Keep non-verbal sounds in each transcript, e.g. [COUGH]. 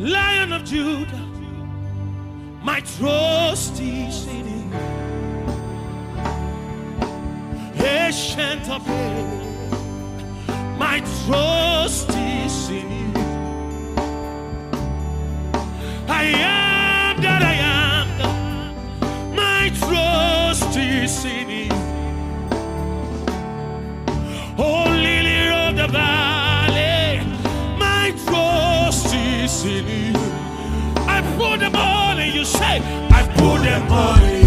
Lion of Judah, my trust is in you. Ancient of days, my trust is in you. I am that I am, my trust is in you. Oh, lily of the valley. I put them on and you say, I put them on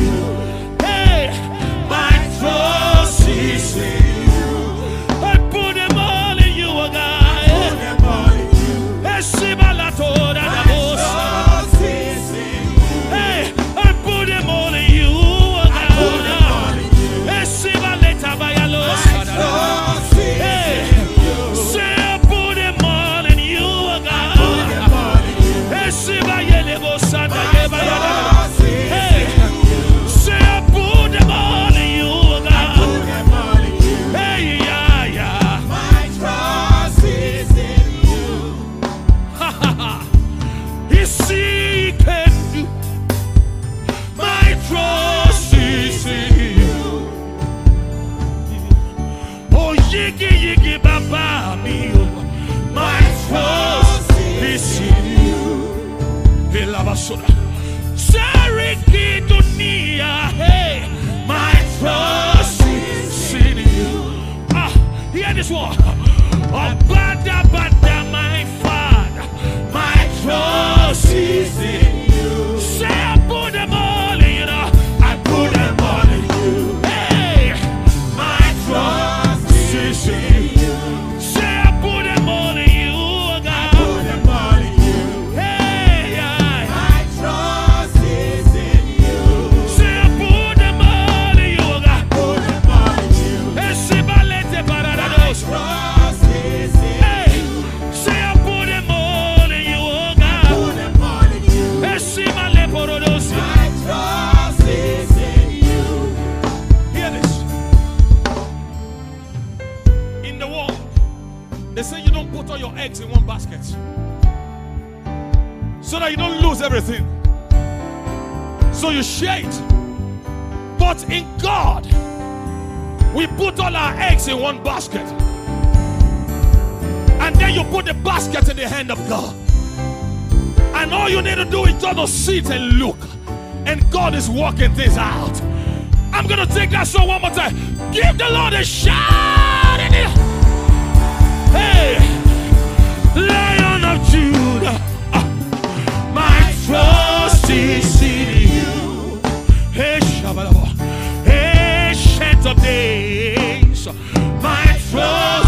everything. So you share it. But in God, we put all our eggs in one basket. And then you put the basket in the hand of God. And all you need to do is just sit and look. And God is working this out. I'm going to take that song one more time. Give the Lord a shout. Hey. trust is in you. Hey, hey, Days, my trust.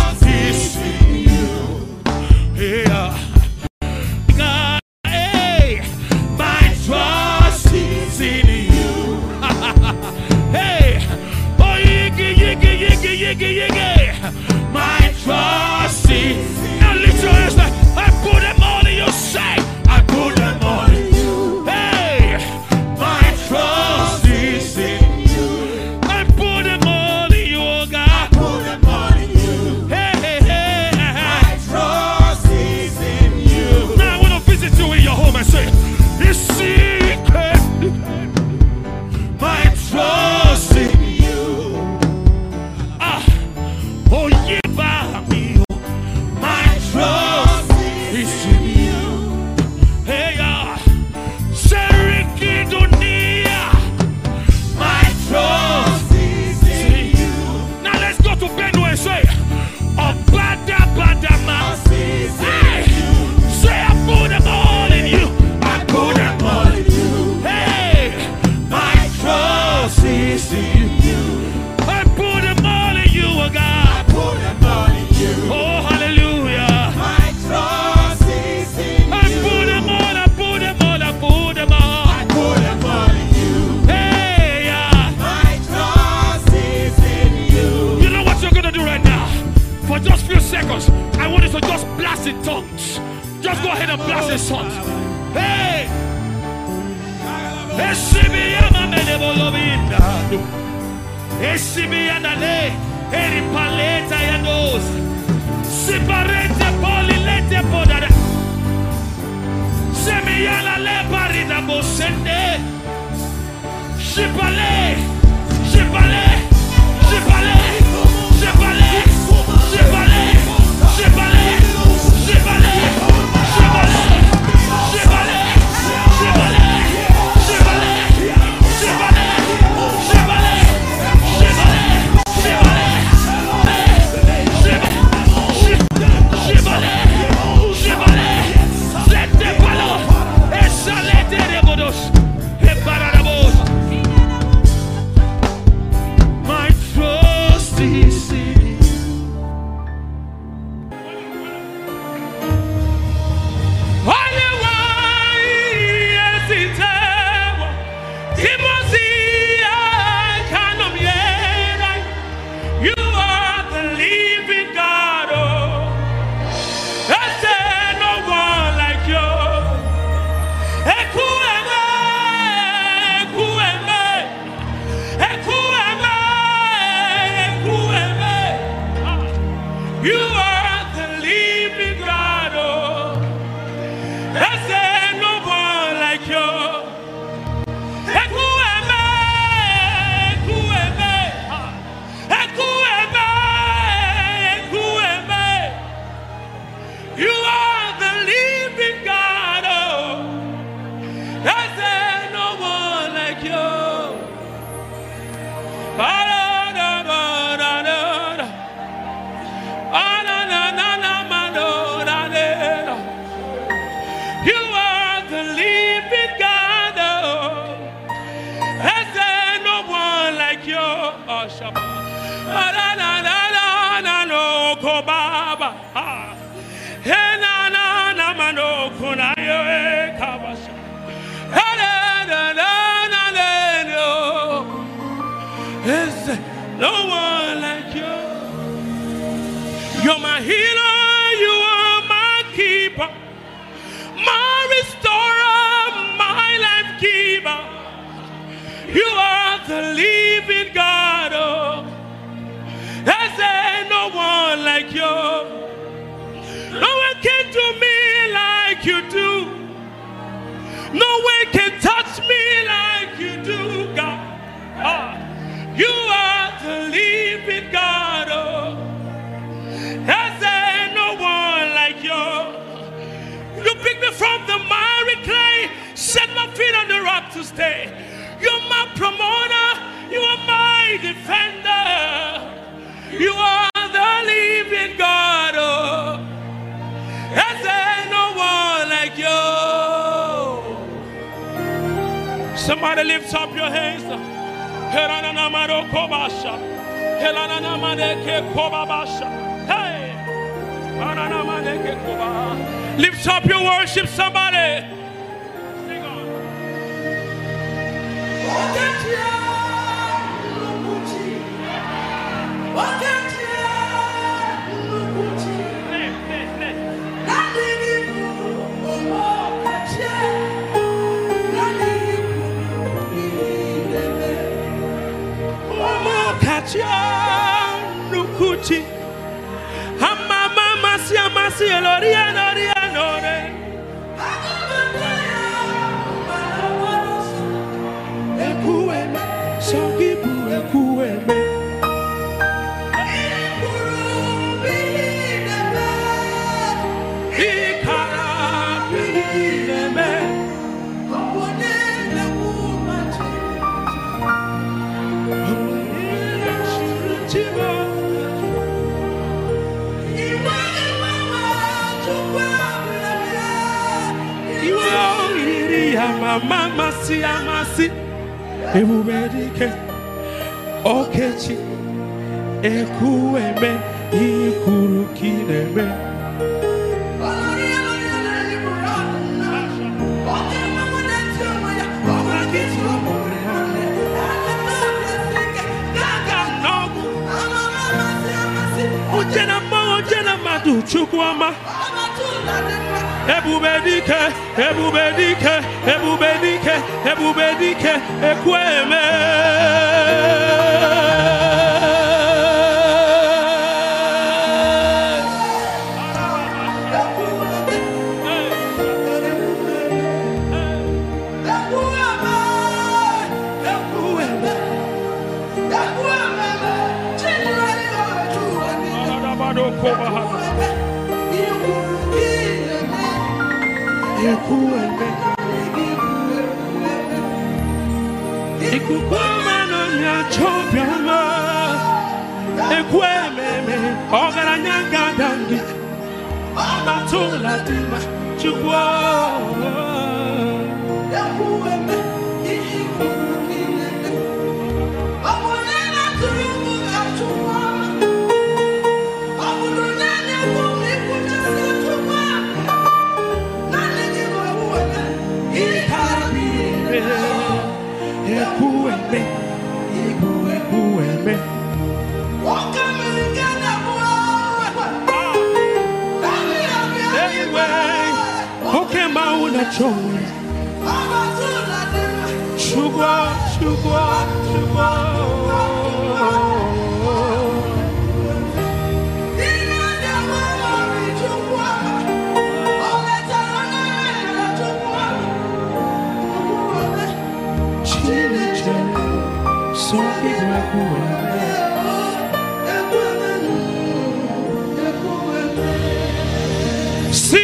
so big like we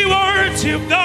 words you've.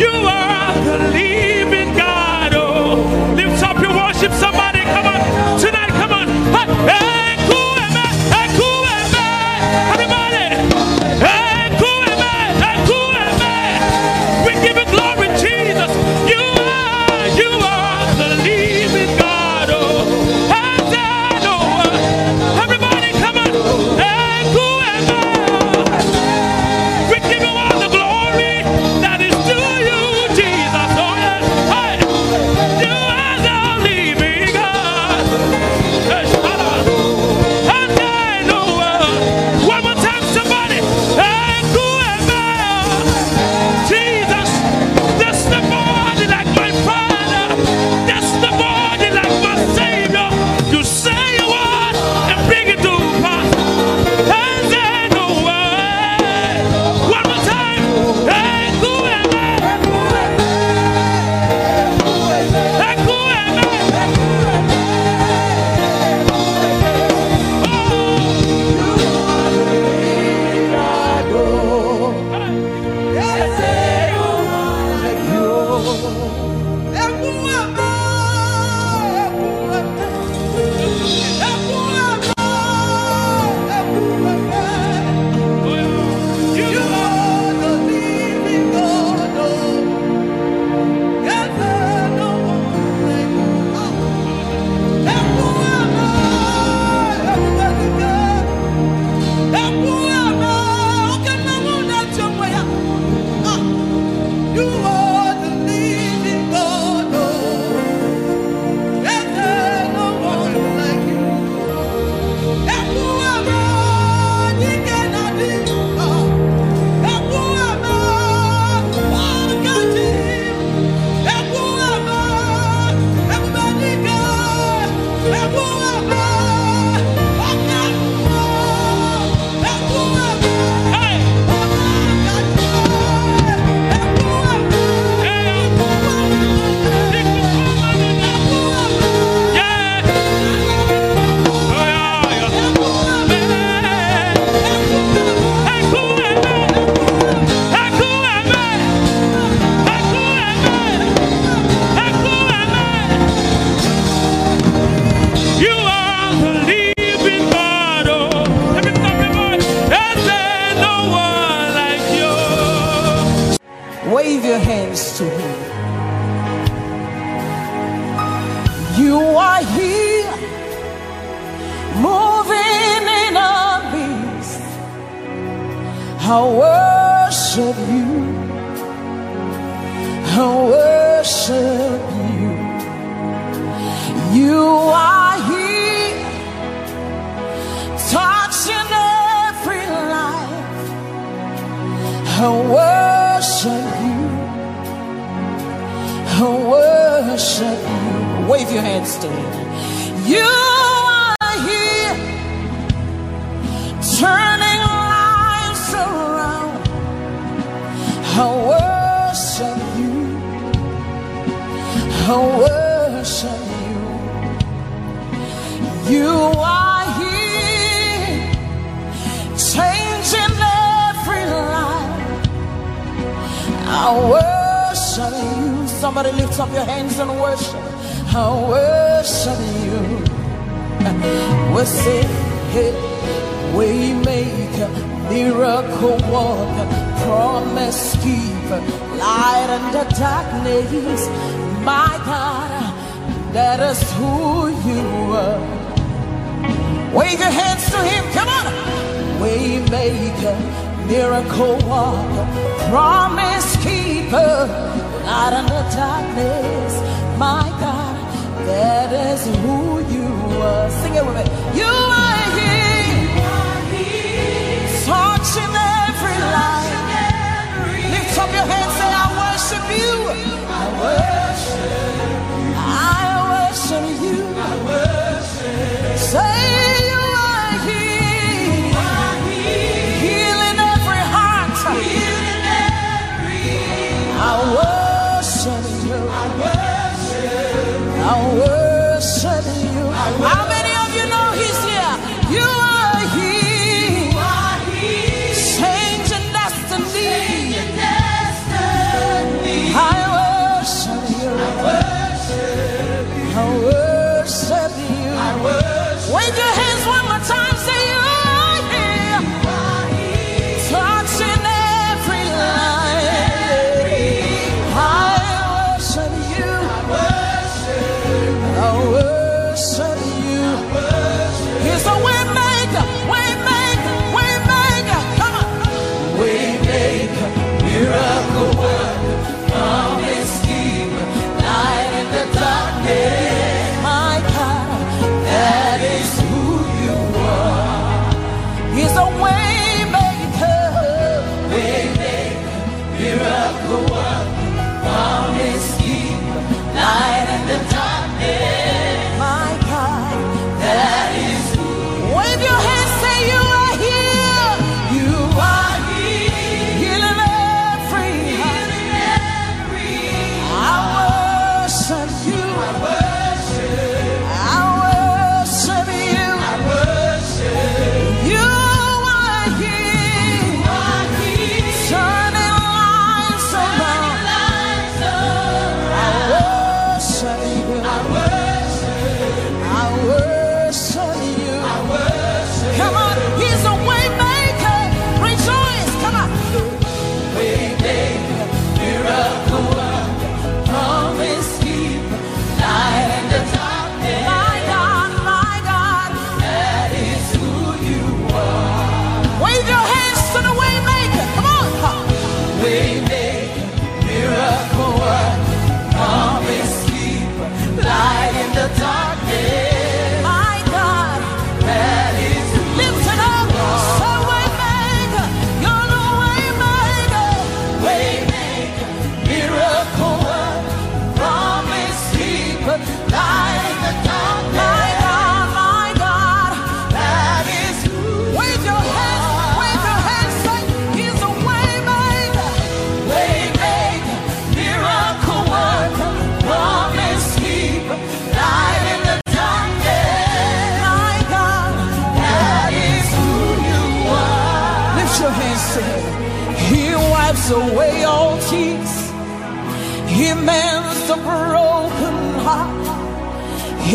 You are the living.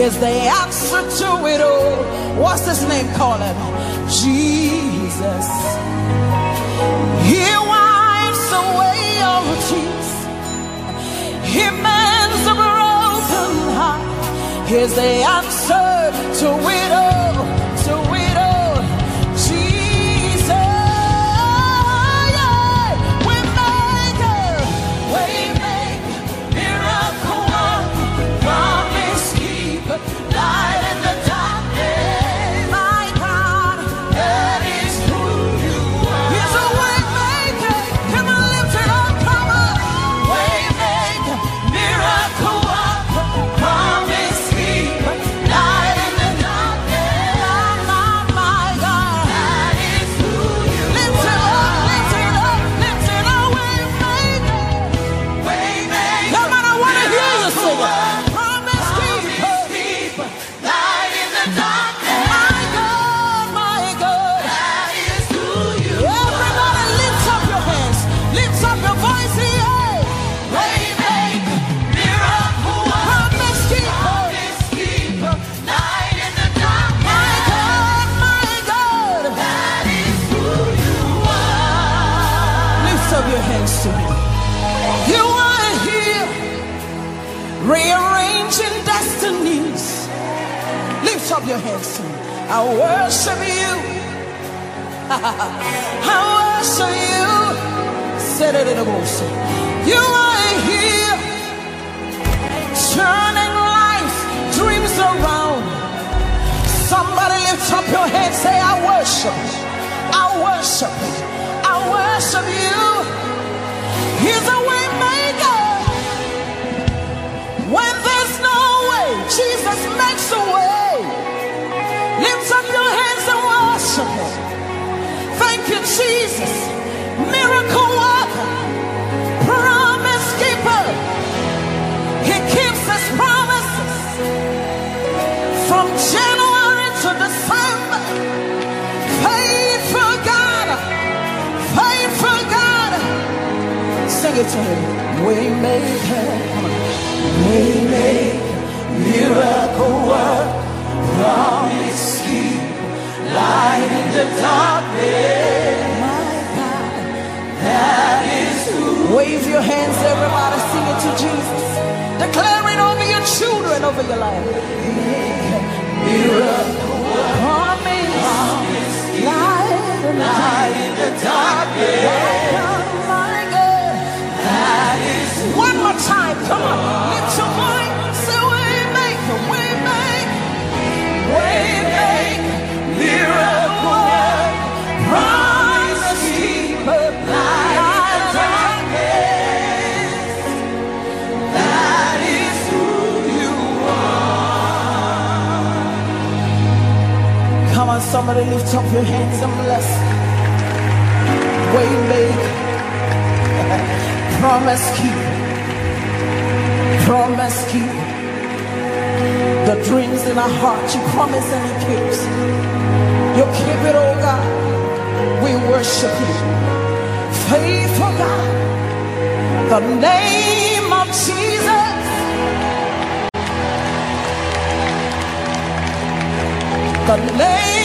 is the answer to it all. What's his name? Call him Jesus. He wipes away your tears. He mends a broken heart. Here's the answer to it all. Lift up your hands to me. I worship you. [LAUGHS] I worship you. Set it in a motion. You are here, turning life, dreams around. Somebody lift up your head, say, I worship. I worship. I worship you. He's a way maker. When there's no way, Jesus makes a way. Jesus. Miracle worker, promise keeper. He keeps His promises from January to December. Faithful God, faithful God. Sing it to Him. We make Come. We make miracle work, promise keep, light in the darkness. Wave your hands, everybody, sing it to Jesus. Declare it over your children, over your life. One more time, come on, lift your voice, somebody lift up your hands and bless. We make promise keeper. Promise keep the dreams in our heart you promise and you keeps. You keep it oh God. We worship you. Faithful God. The name of Jesus. The name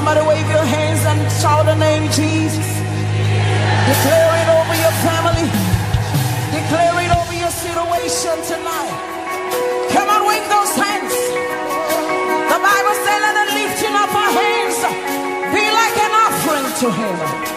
Somebody wave your hands and shout the name Jesus. Declare it over your family. Declare it over your situation tonight. Come on, wave those hands. The Bible says, let the lifting up our hands be like an offering to Him.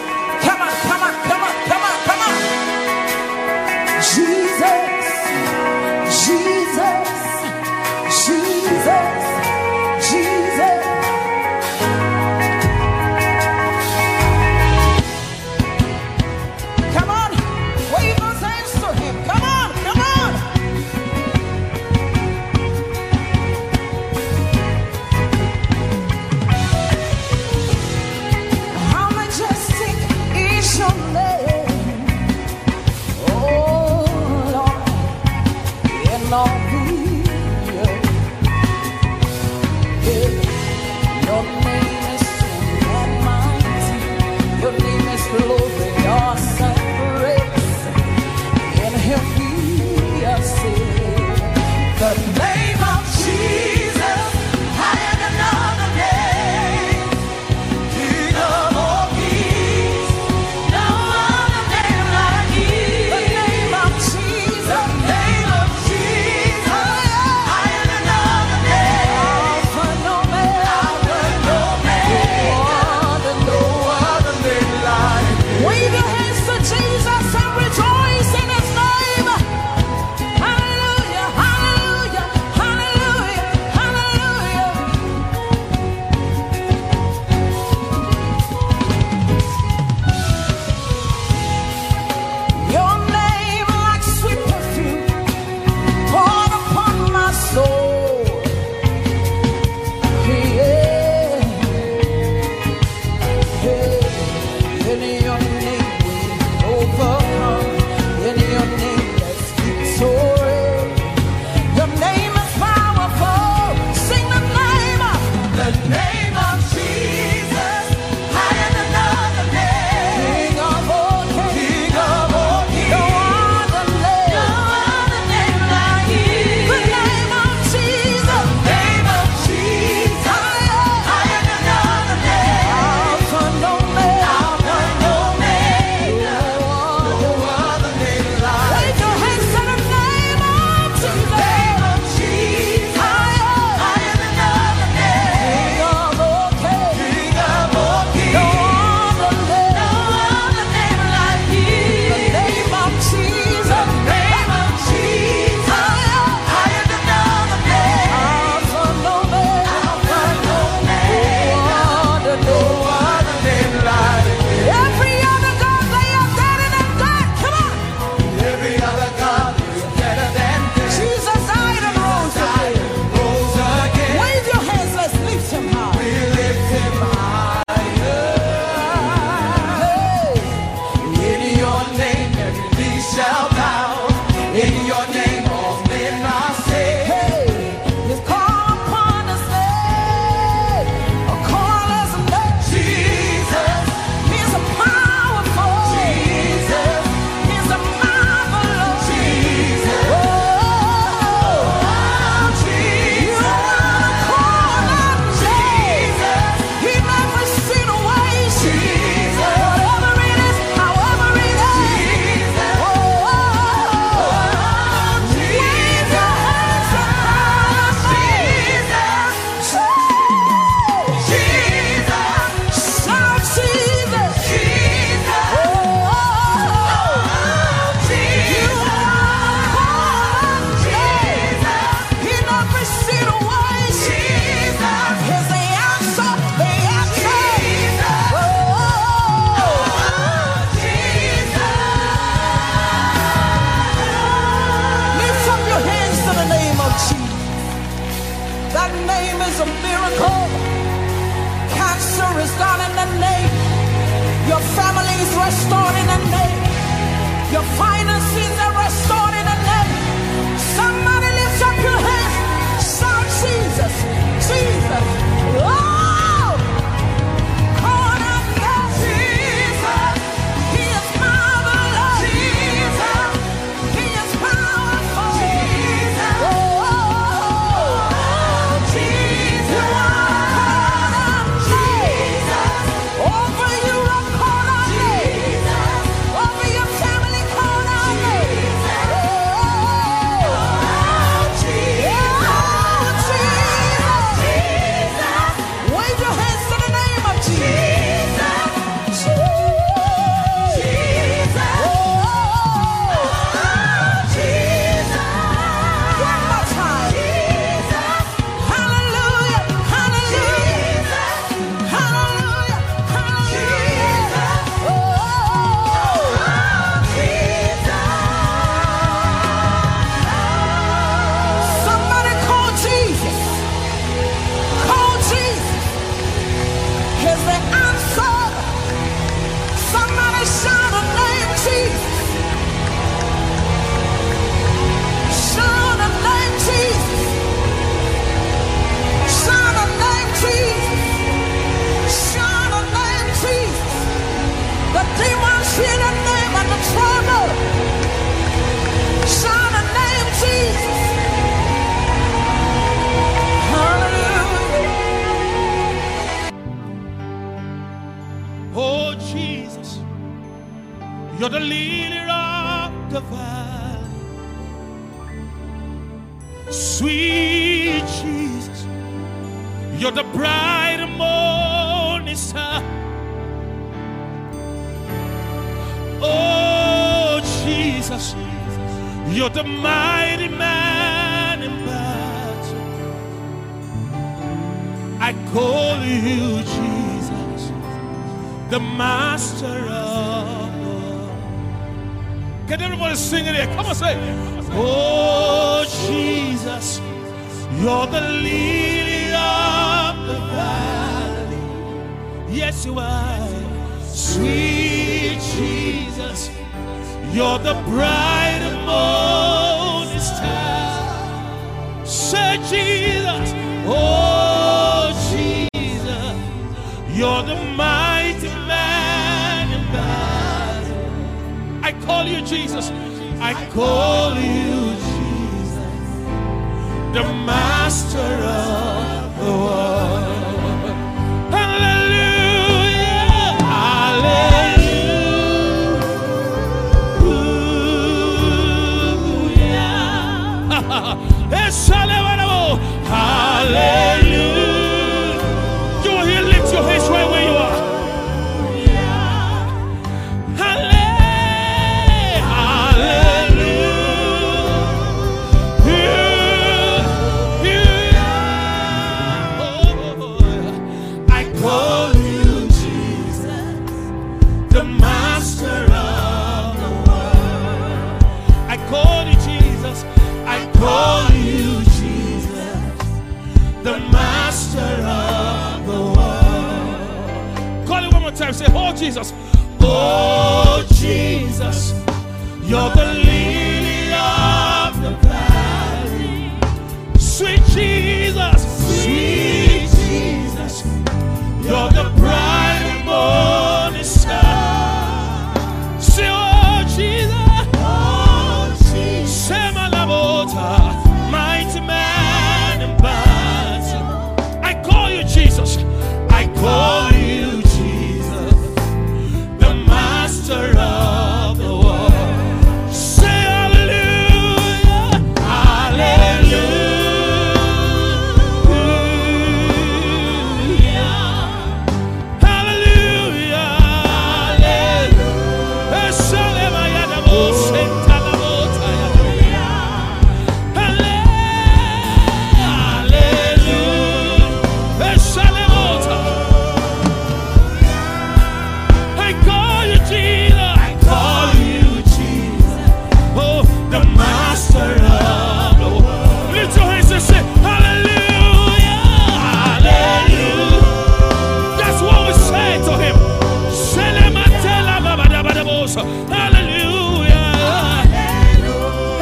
Hallelujah.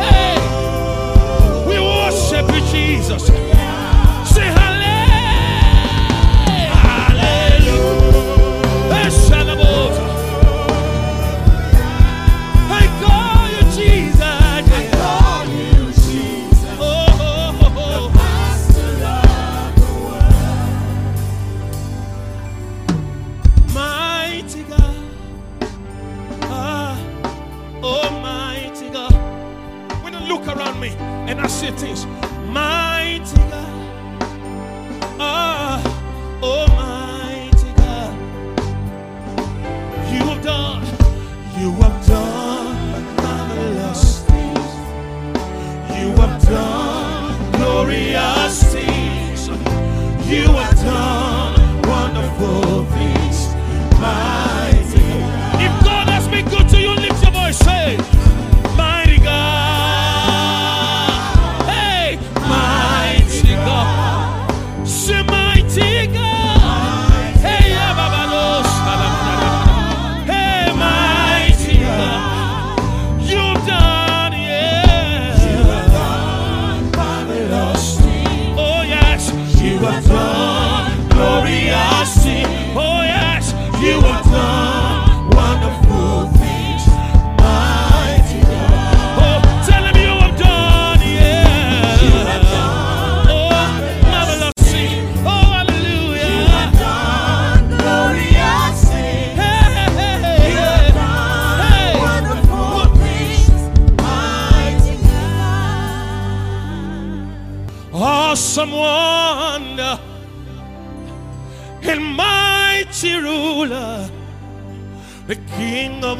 Hey. We worship you, Jesus. and I say things. Mighty God, ah, oh, oh mighty God, you have done, you have done marvelous things, you have done glorious things, you have done wonderful things, mighty God. If God has been good to you, lift your voice, say.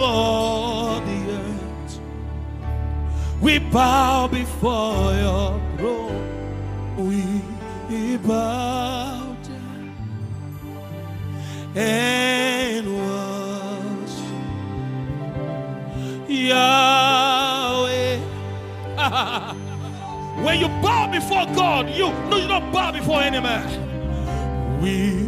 All the earth. We bow before your throne. We bow down and worship Yahweh. [LAUGHS] when you bow before God, you no, you don't bow before any man. We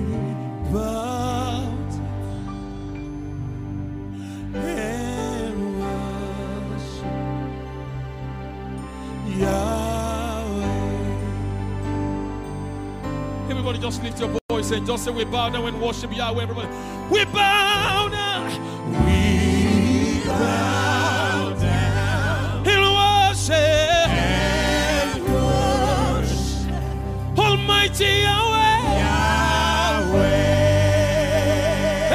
just lift your voice and just say, We bow down and worship Yahweh. Everybody, we bow down. We bow down and worship. Almighty Yahweh.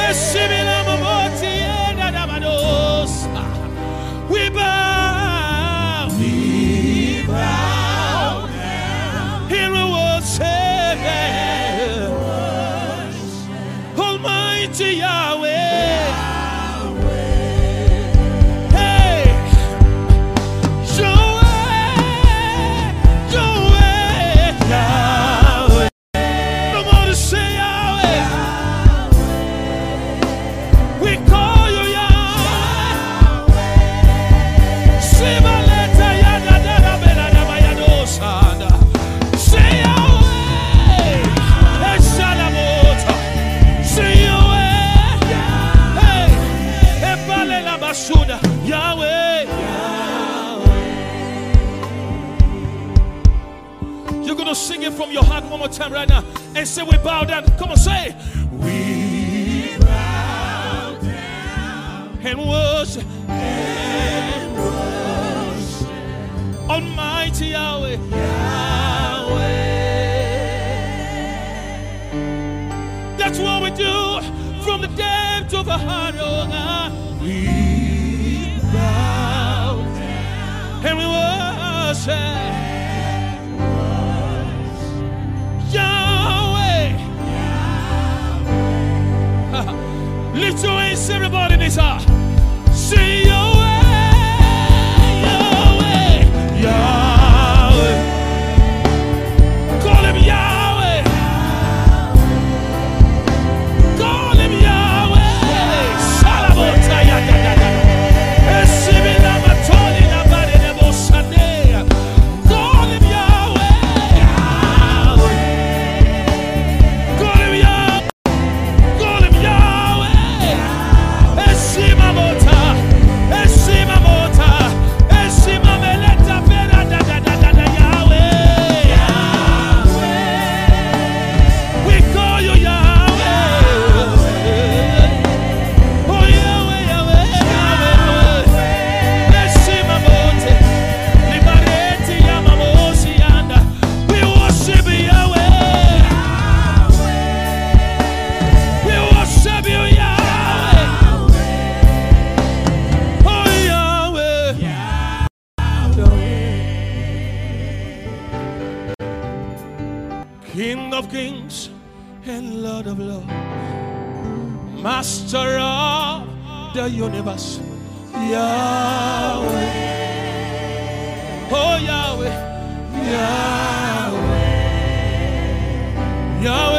Eshibila more time right now and say we bow down. Come on, say we bow down and worship worship Almighty Yahweh. Yahweh. That's what we do from the depth of our heart, oh God. We bow down and we worship. Lift your hands, everybody, this house. Master of the universe, Yahweh. Oh, Yahweh. Yahweh. Yahweh,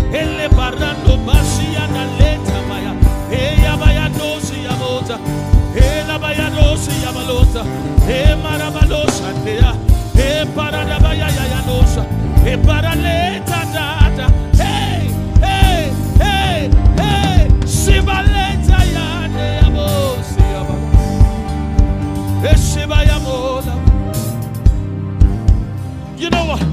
Ele barando basia na leta baya. Eya baya dosi yamota. Ela baya dosi yamalota. E marabalosa nea. E parada baya yayadosa. E paraleta data. Hey, hey, hey, hey. Sibaleta ya ne yabosi yamalota. Eshebayamola. You know what?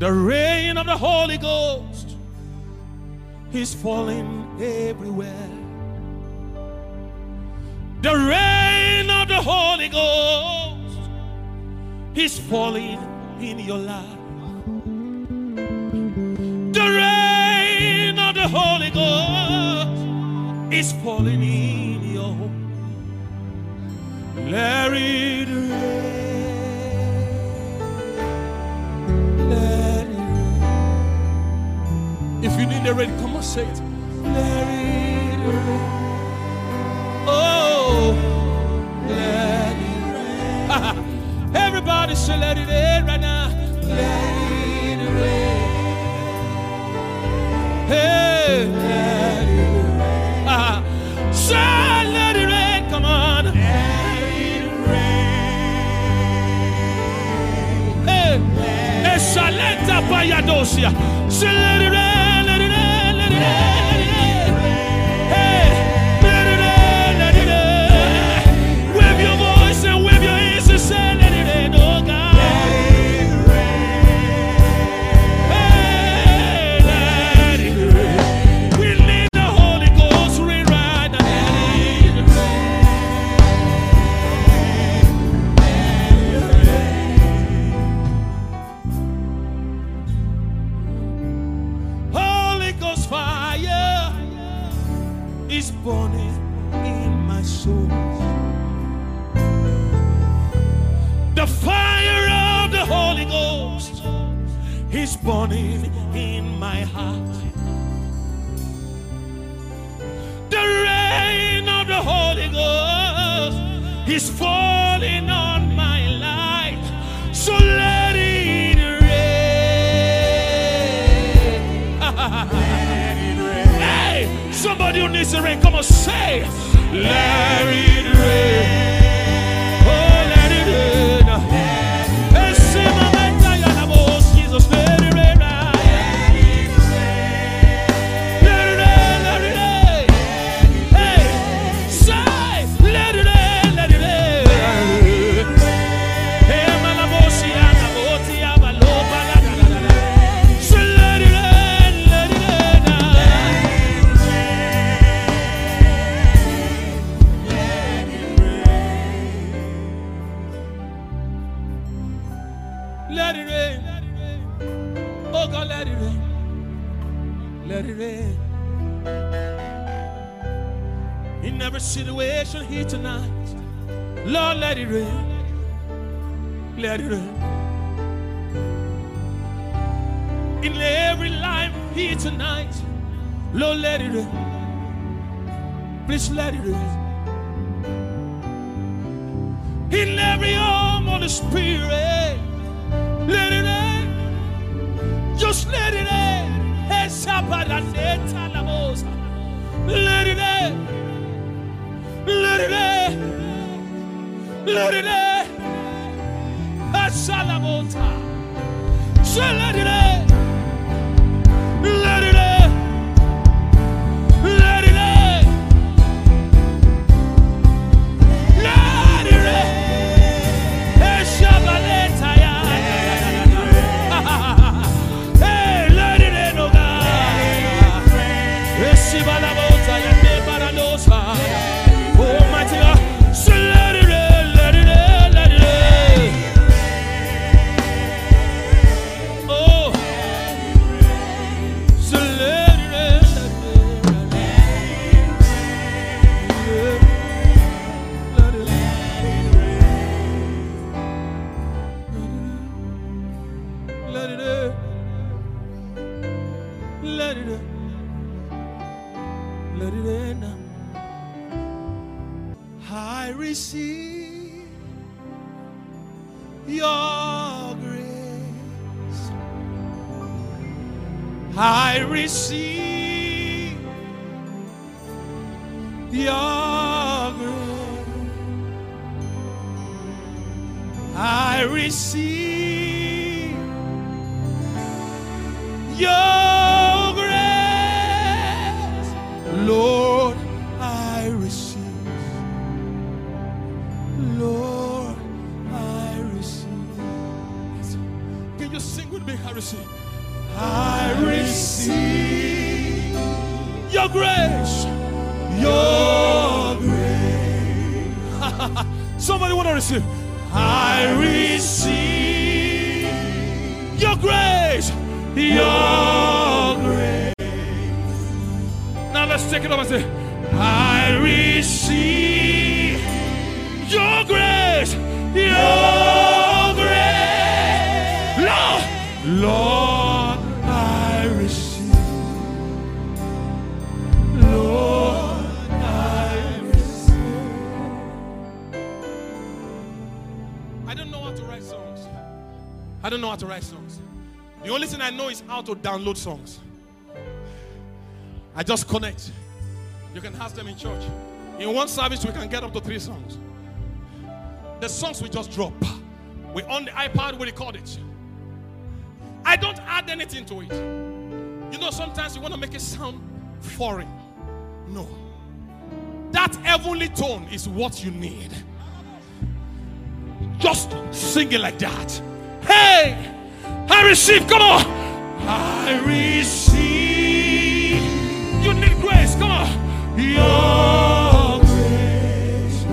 The rain of the Holy Ghost is falling everywhere. The rain of the Holy Ghost is falling in your life. The rain of the Holy Ghost is falling in your home. Let need the rain, come on, say it. Let it rain. Oh, let it rain. [LAUGHS] Everybody say, let it rain right now. Let it rain. Hey, let it rain. [LAUGHS] Say, let it rain. Come on. Let it rain. Hey, Esalenta payadosia. Say, let it rain, rain, burning in my heart. The rain of the Holy Ghost is falling on my life. So let it rain. [LAUGHS] Hey, somebody who needs the rain, come on, say, let it rain. Let it rain. In every life here tonight, Lord, let it rain. Please let it rain. In every arm of the Spirit, let it rain. Just let it rain. Let it rain. Let it rain. Let it rain. Asalamota. So download songs. I just connect. You can ask them in church. In one service, we can get up to three songs. The songs we just drop. We on the iPad, we record it. I don't add anything to it. You know, sometimes you want to make it sound foreign. No. That heavenly tone is what you need. Just sing it like that. Hey, I receive. Come on. I receive. You need grace. Come on. Your grace.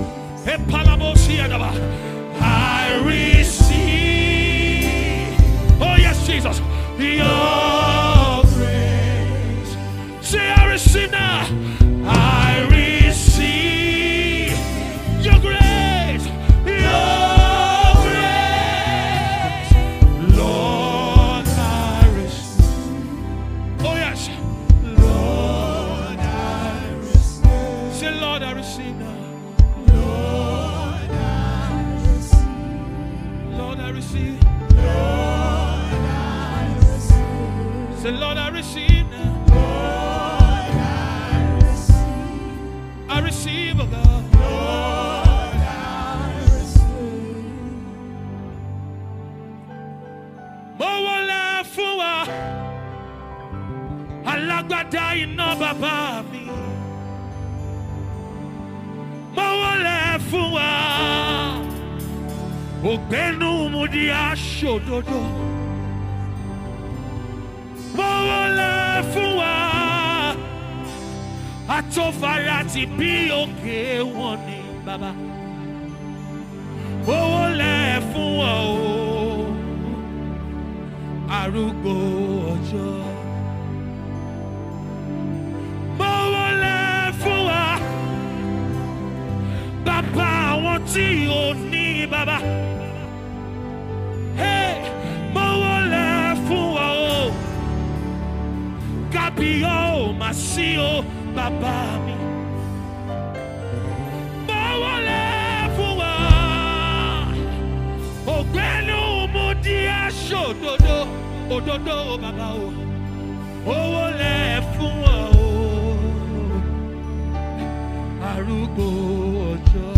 I receive. Oh, yes, Jesus. Your alágbádá iná bàbá mi. Mo wọlé fún wa, ògbénu mu di aṣòdodo. Mo wọlé fún wa àtọ́fara ti bí òkè wọn ni bàbá. Owó lẹ̀ fún ọ o, arúgbó ọjọ́. Bàbá àwọn tí ò ní bàbá. Owó lẹ̀ fún wa o, kábíyọ̀ mà sí o bàbá mi. Báwo lẹ fún wa? Ògbẹ́nu mo di aṣọ òdodo, òdodo bàbá o. Owó lẹ fún wa o. Arúgbó ọjọ́.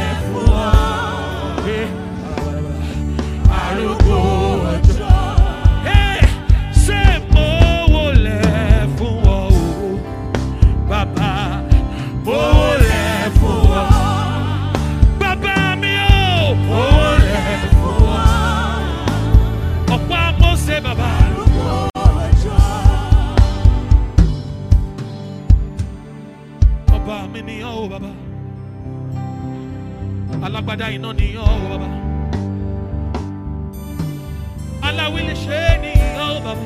fún alágbádá iná nìyàn o bàbá. Aláwí lè ṣe é nìyàn o bàbá.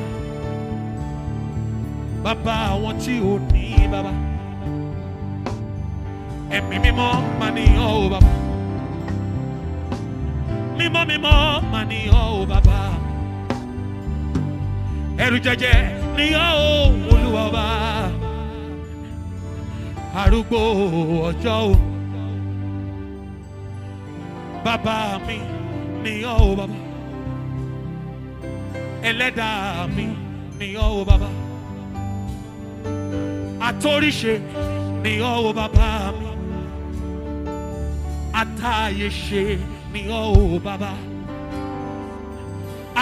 Bàbá àwọn tí ò ní bàbá. Ẹ̀mí mímọ́ máa nìyàn o bàbá. Mímọ́ mímọ́ máa nìyàn o bàbá. Ẹrù jẹjẹ nìyàn o olúwa ọba. Arúgbó ọjọ́ o bàbá mi nìyàn o bàbá. Ẹlẹ́dàá mi nìyàn o bàbá. Àtòríṣe nìyàn o bàbá mi. Àtàyèṣe nìyàn o bàbá.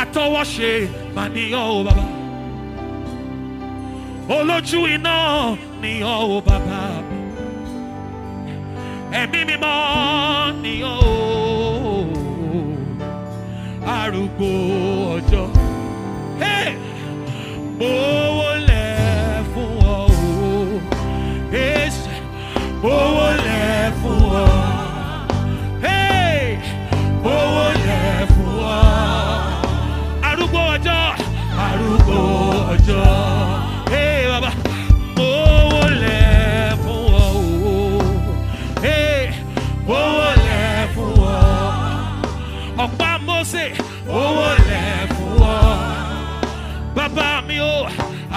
Àtọwọ́ṣe mà nìyàn o bàbá. Olójú iná nìyàn o bàbá mi. Ẹ̀mí mímọ́ nìyàn o arúgbó ọjọ́. Mo wọlé fún ọ o. Mo wọlé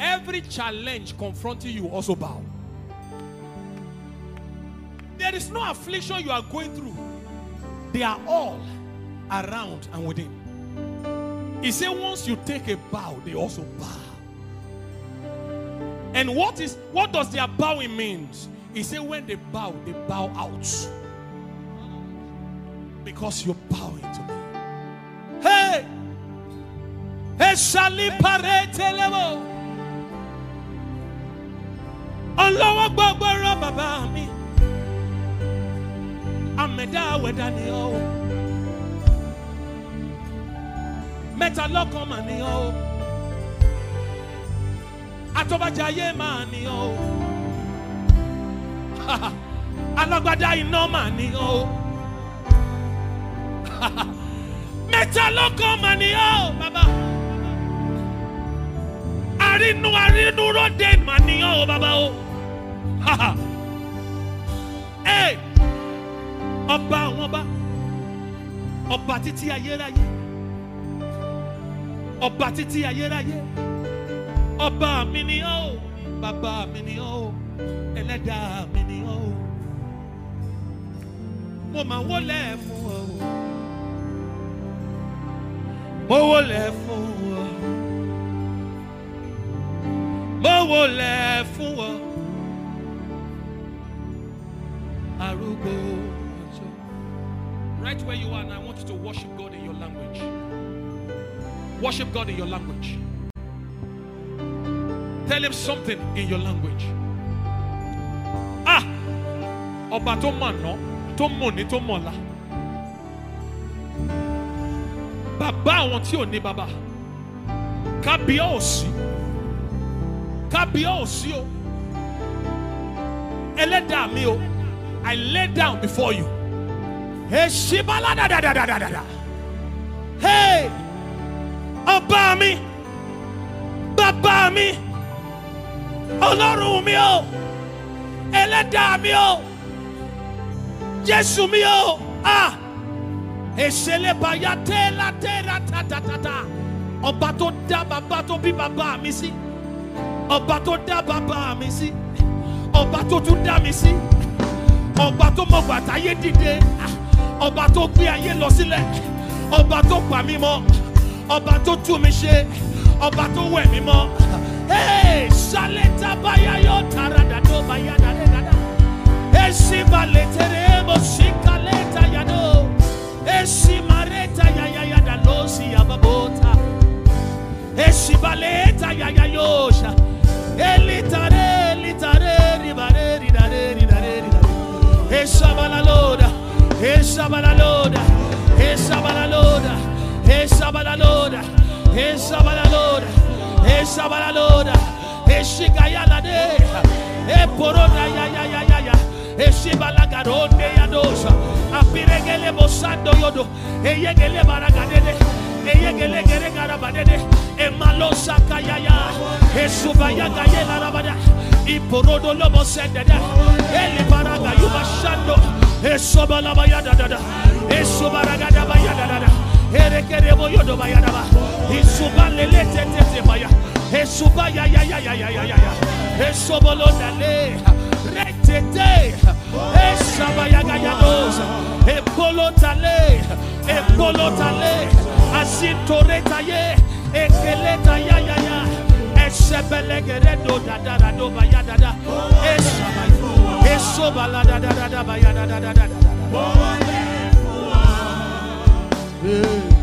every challenge confronting you also bow. There is no affliction you are going through, they are all around and within. He said, once you take a bow, they also bow. And what is what does their bowing means? He said, when they bow, they bow out. Because you're bowing to me. Hey! Esali parete levo. Ọlọ́wọ́ gbọ́gbọ́rọ́ bàbá mi. Àmẹ̀dá àwẹ̀dá ni ọ́ o. Mẹ́ta lọ́kàn mà ni ọ́ o. Atọ́bajayé mà ni ọ́ o. [LAUGHS] Alágbádá iná mà ni ọ́ o. [LAUGHS] mẹ́ta lọ́kàn mà ní ọ́ bàbá. àrínú àrínú ròde mà ní ọ́ bàbá o. Ọba àwọn ọba ọba títí ayérayé ọba títí ayérayé ọba mi ni ọ́ o bàbá mi ni ọ́ o ẹlẹ́dàá mi ni ọ́ o. Mo máa wọlé fún ọ mo wọlé fún ọ. Mo wọlé fún ọ Right where you are now, I want you to worship God in your language. Worship God in your language. Tell him something in your language. Ah! Ọba tó mọ̀ tó mọ̀ tó mọ̀ la. Bàbá àwọn ò ní bàbá. Kábíyèsí. Kábíyèsí o. Ẹlẹ́dàá mi o. I lay down before you. Hey! Ọba mi! Bàbá mi! Ọlọ́run mi o! Ẹlẹ́dàá! Ah! Èṣèlébàyà tẹ́lá tẹ́lá tàtàtàtà. Ọba tó dá bàbá tó bí bàbá mi sí. Ọba tó dá bàbá mi sí. Ọba tó tún dá mi sí. Ọba tó mọ̀ gbàtáyé dìde. Ah! Ọba tó gbé ayé lọ sílẹ̀. Ọba tó pa mí mọ́. Ọba tó tú mi ṣe. Ọba tó wẹ̀ mí mọ́. Ṣálẹ̀ tábáyá yóò tara dàdó báyá dàdé dàdá. Èsì balẹ̀ tẹ̀lé mo sì kalẹ̀ tayàdó. Esimareta ya ya ya da losi ya babota. Esibaleta ya ya esa balalora, esa balalora, esa balalora, esa balalora, esa balalora, ese de, es porona ya ya ya ya ya, ese balagarone ya dosa, apire que le yodo, ella que le baragadene, ella que le quiere garabadene, es malosa cayaya, es su vaya cayela rabada, y porono lo mozende, él para gayuba shando. Esubaya ya ya ya ya ya ya ya. Esobolo dale. Retete. Esabayagayadosa. Epolotale. Epolotale. Asintoretaye. Ekeleta ya ya ya. Esebelegeredo dadara do da. Esabaya. Da bayada da da da make mm.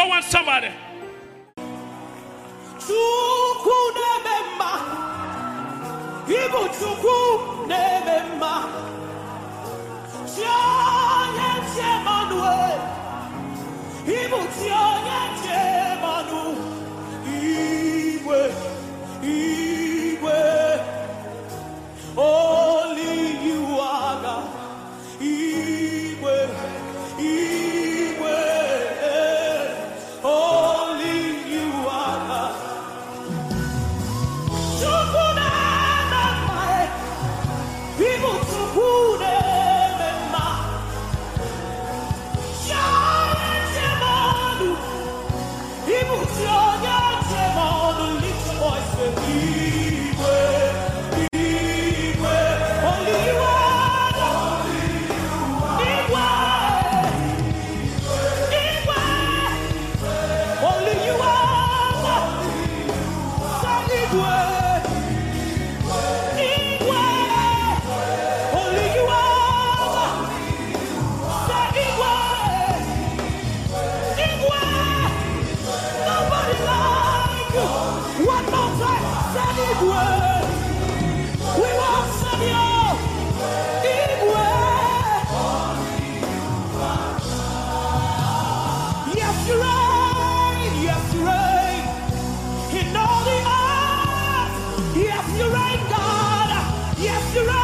Go on, somebody. Yes, you're right, God. Yes, you're right.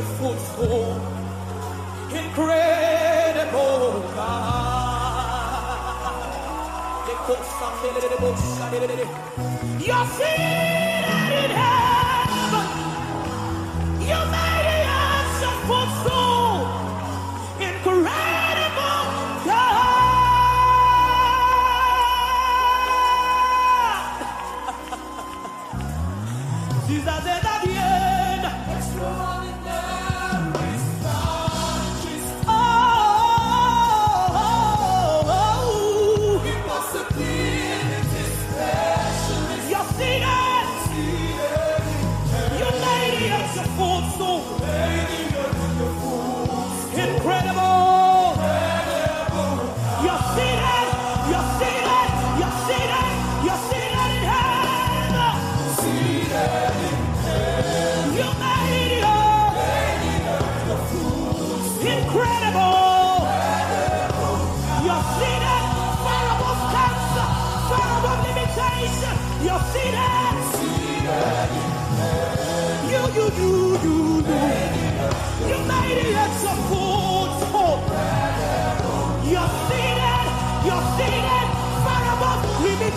It's fruitful, incredible Your feet.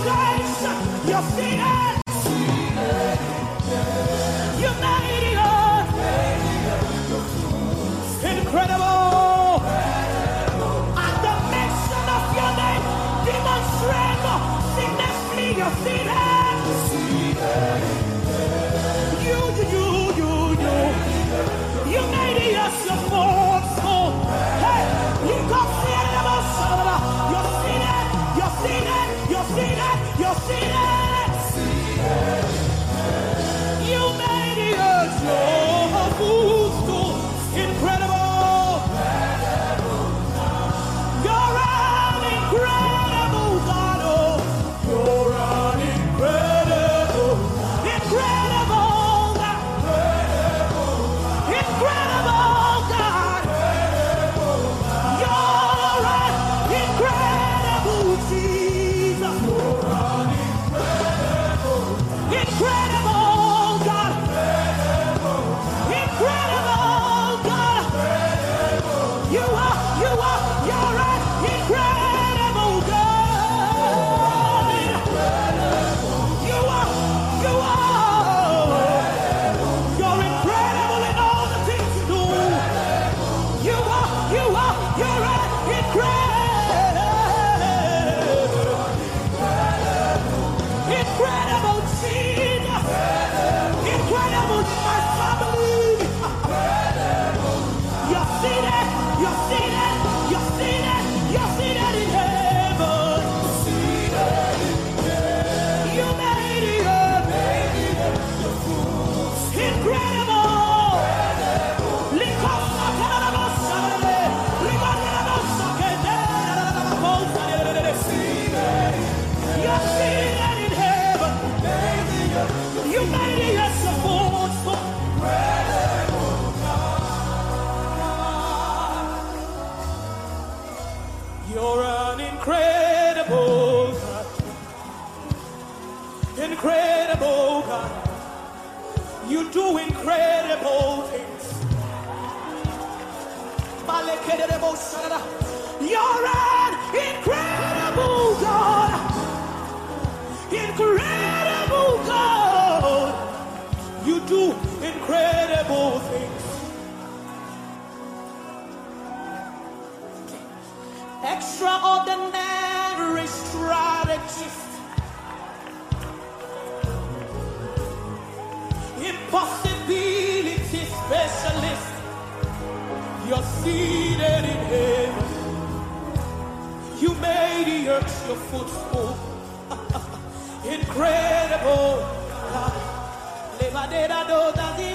You're seated. You made it. Incredible. The mention of your name, you're. Oh, never did I know that.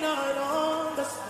not on the spot.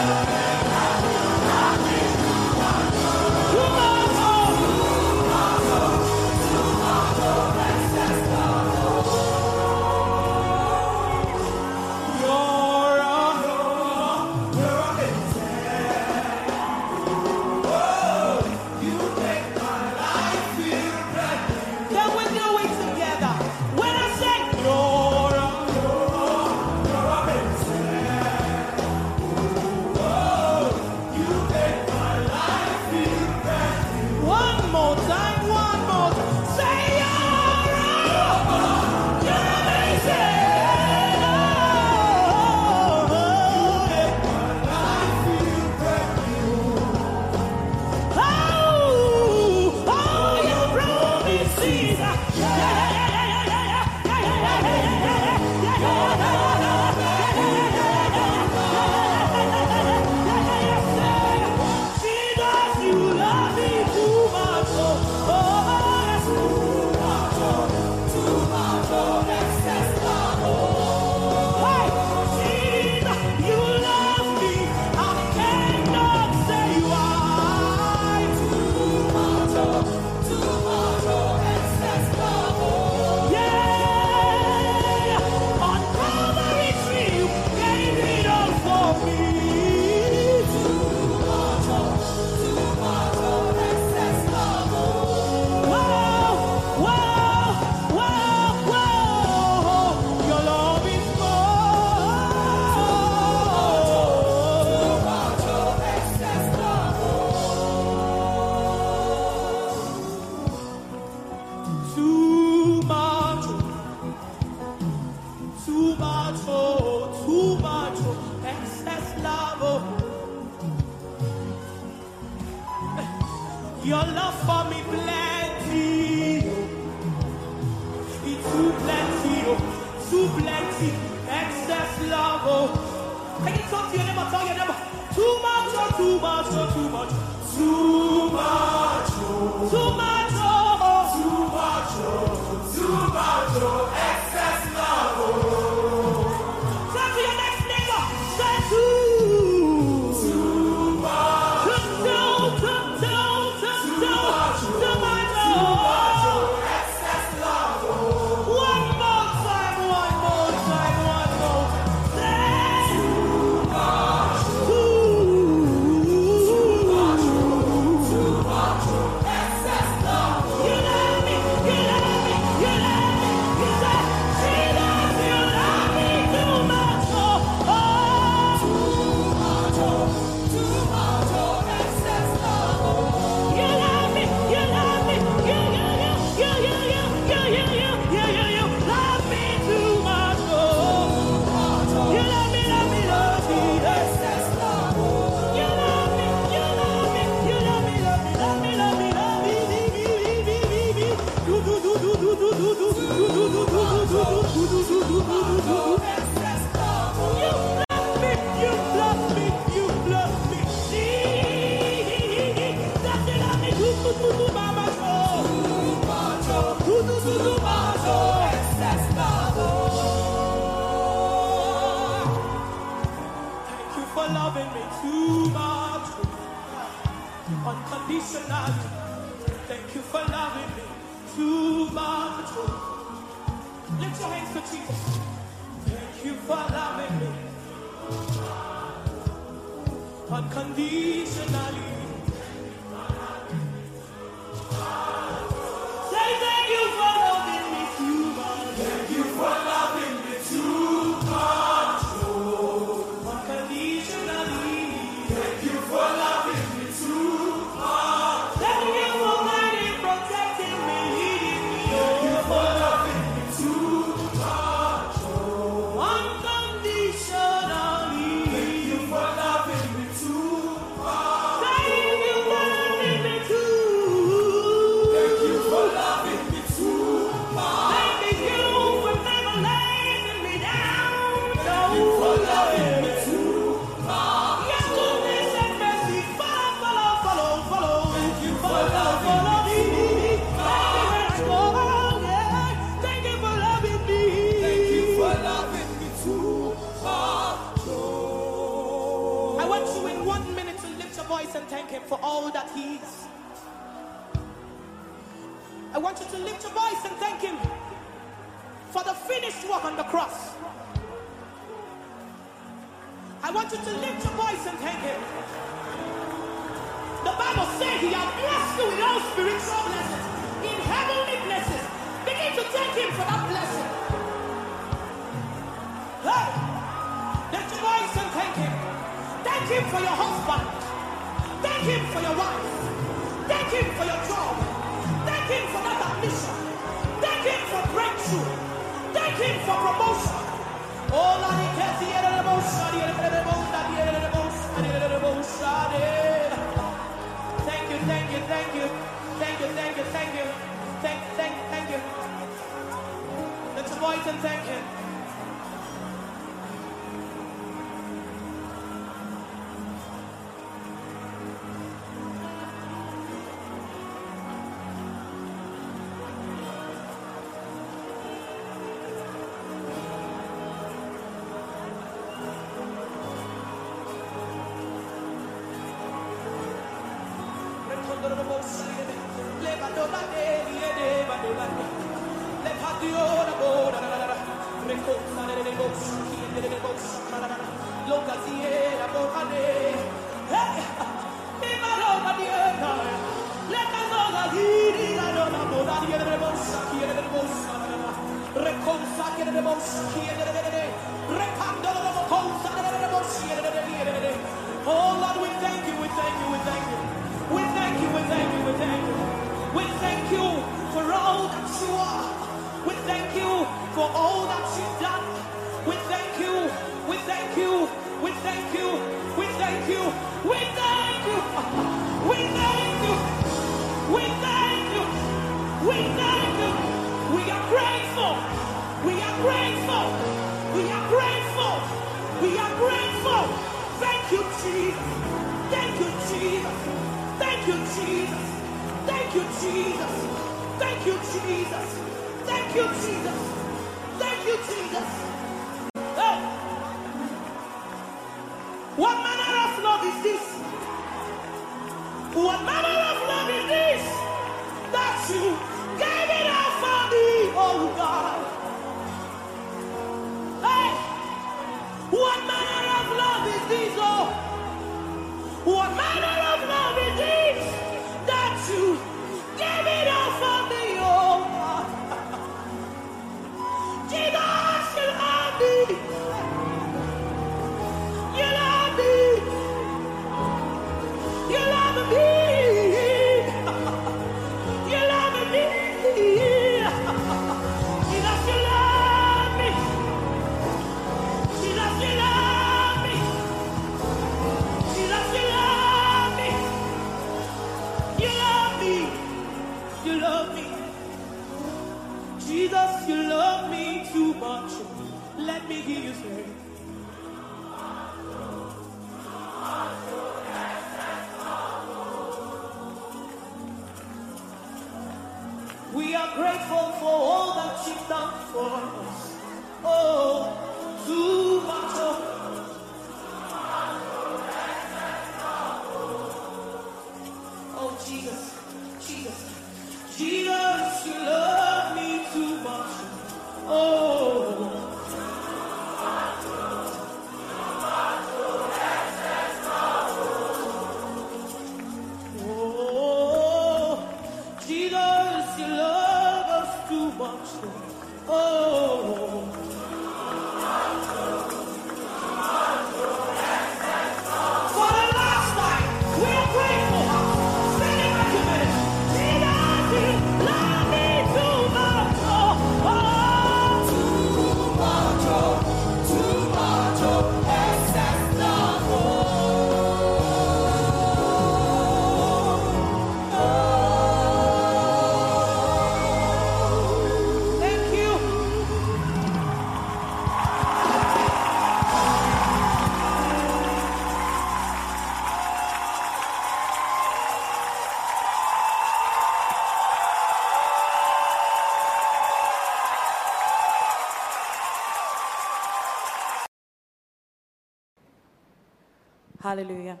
Hallelujah.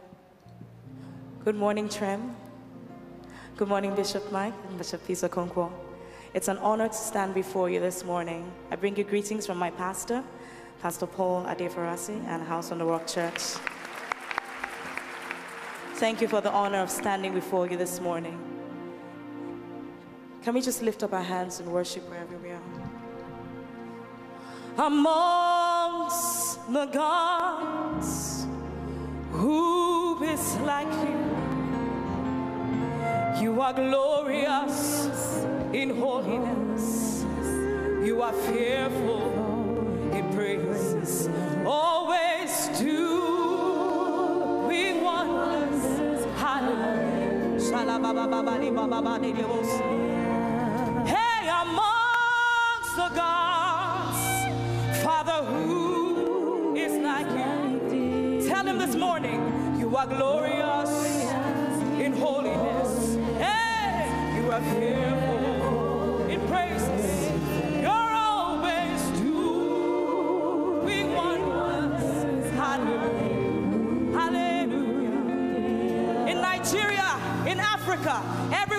Good morning, Trem. Good morning, Bishop Mike and Bishop Peace Okonkwo. It's an honor to stand before you this morning. I bring you greetings from my pastor, Pastor Paul Adefarasin, and House on the Rock Church. Thank you for the honor of standing before you this morning. Can we just lift up our hands and worship wherever we are? Amongst the gods. Who is like you? You are glorious in holiness. You are fearful in praises. Always do we wonders. Hallelujah. morning. You are glorious in holiness. Hey, you are fearful in praises. You're always doing wonders. Hallelujah. Hallelujah. In Nigeria, in Africa, every.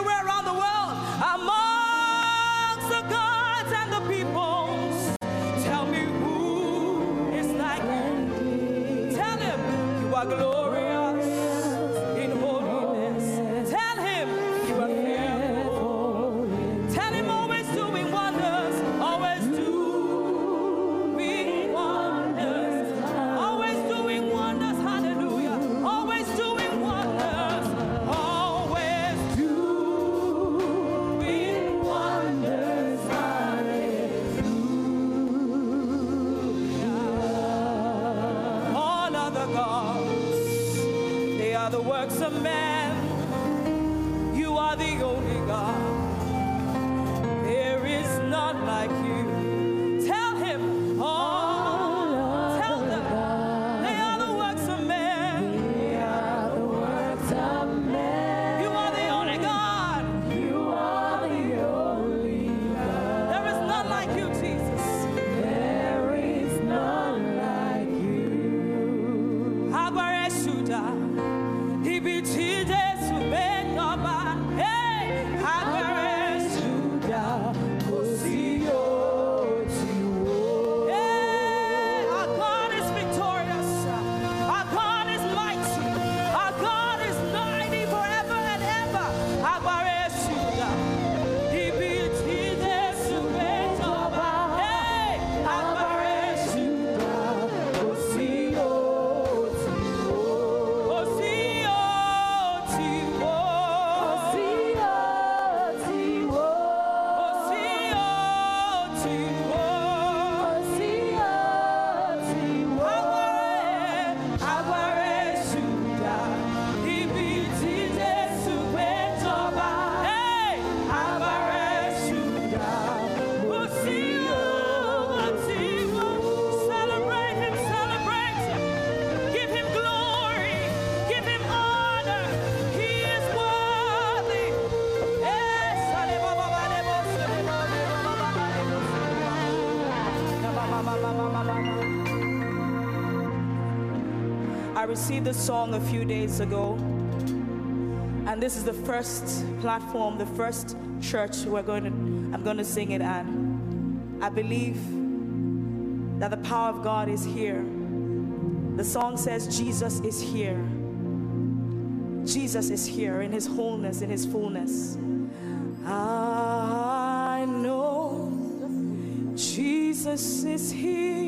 received this song a few days ago, and this is the first platform, the first church we're going to, I'm going to sing it at. I believe that the power of God is here. The song says, Jesus is here. Jesus is here in his wholeness, in his fullness. I know Jesus is here.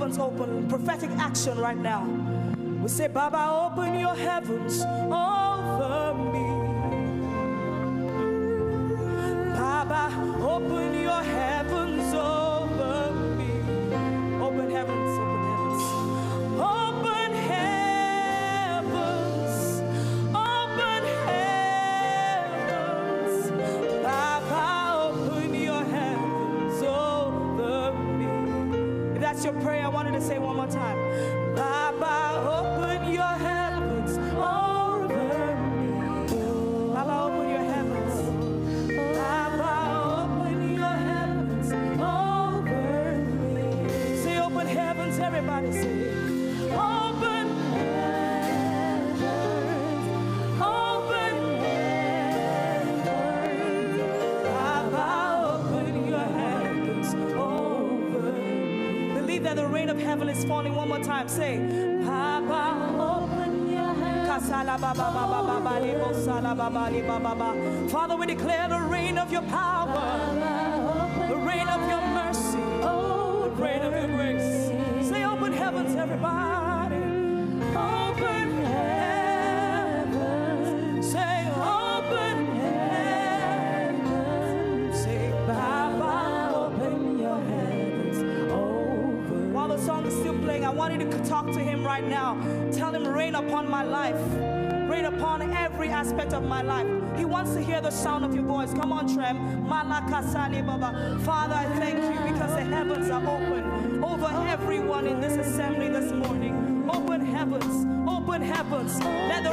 heavens open, prophetic action right now. We say, Baba, open your heavens. morning one more time. Say, Papa, open your hands. Father, we declare the reign of your power. right now. Tell him, rain upon my life. Rain upon every aspect of my life. He wants to hear the sound of your voice. Come on, Trem. Malakasali Baba. Father, I thank you because the heavens are open over everyone in this assembly this morning. Open heavens. Open heavens. Let the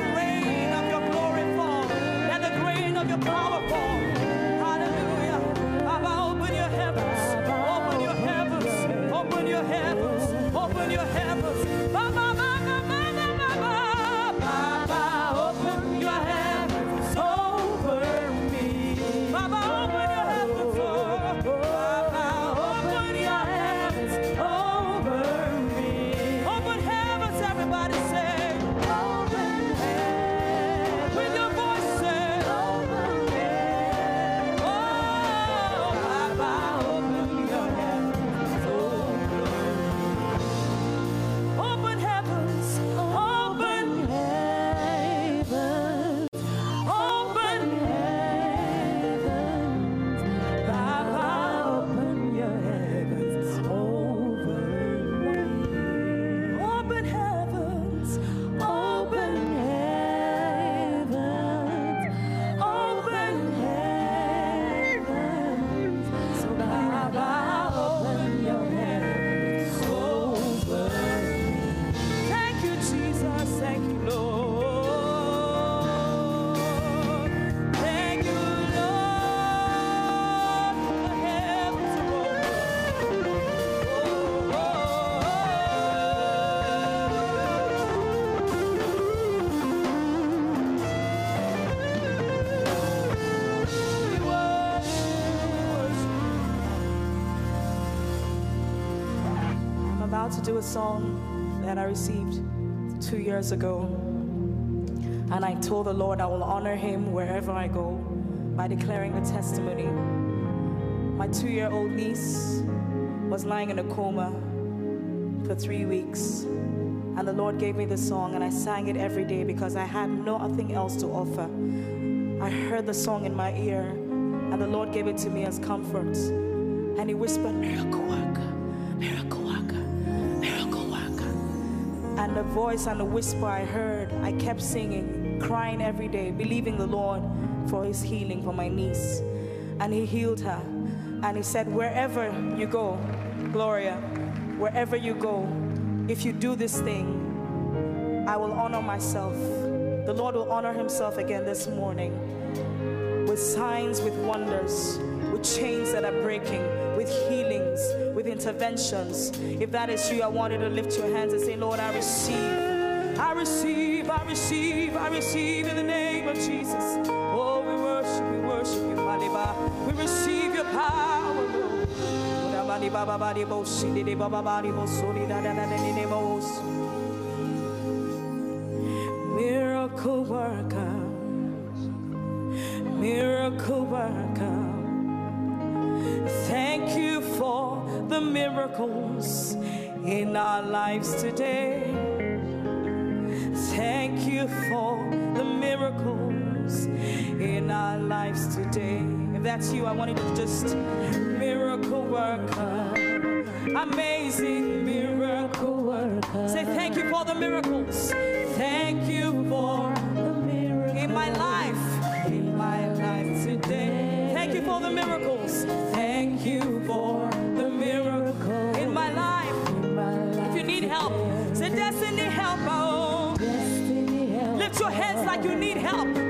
about to do a song that I received two years ago. And I told the Lord I will honor him wherever I go by declaring the testimony. My two year old niece was lying in a coma for three weeks. And the Lord gave me this song, and I sang it every day because I had nothing else to offer. I heard the song in my ear, and the Lord gave it to me as comfort. And He whispered, Miracle. The voice and the whisper I heard, I kept singing, crying every day, believing the Lord for His healing for my niece. And He healed her. And He said, Wherever you go, Gloria, wherever you go, if you do this thing, I will honor myself. The Lord will honor Himself again this morning with signs, with wonders, with chains that are breaking, with healings, with interventions. If that is you, I want you to lift your hands and say, Lord, I receive. I receive, I receive, I receive in the name of Jesus. Oh, we worship, we worship you, Maliba. We receive your power, Lord. Miracle worker, miracle worker. Thank you for the miracles in our lives today. Thank you for the miracles in our lives today. If that's you, I want you to just miracle worker, amazing miracle worker. Say thank you for the miracles. Thank you for the miracles in my life, in my life today. Thank you for the miracles. Thank you for the miracle in my life. If you need help, say destiny help. Oh. Lift your hands like you need help.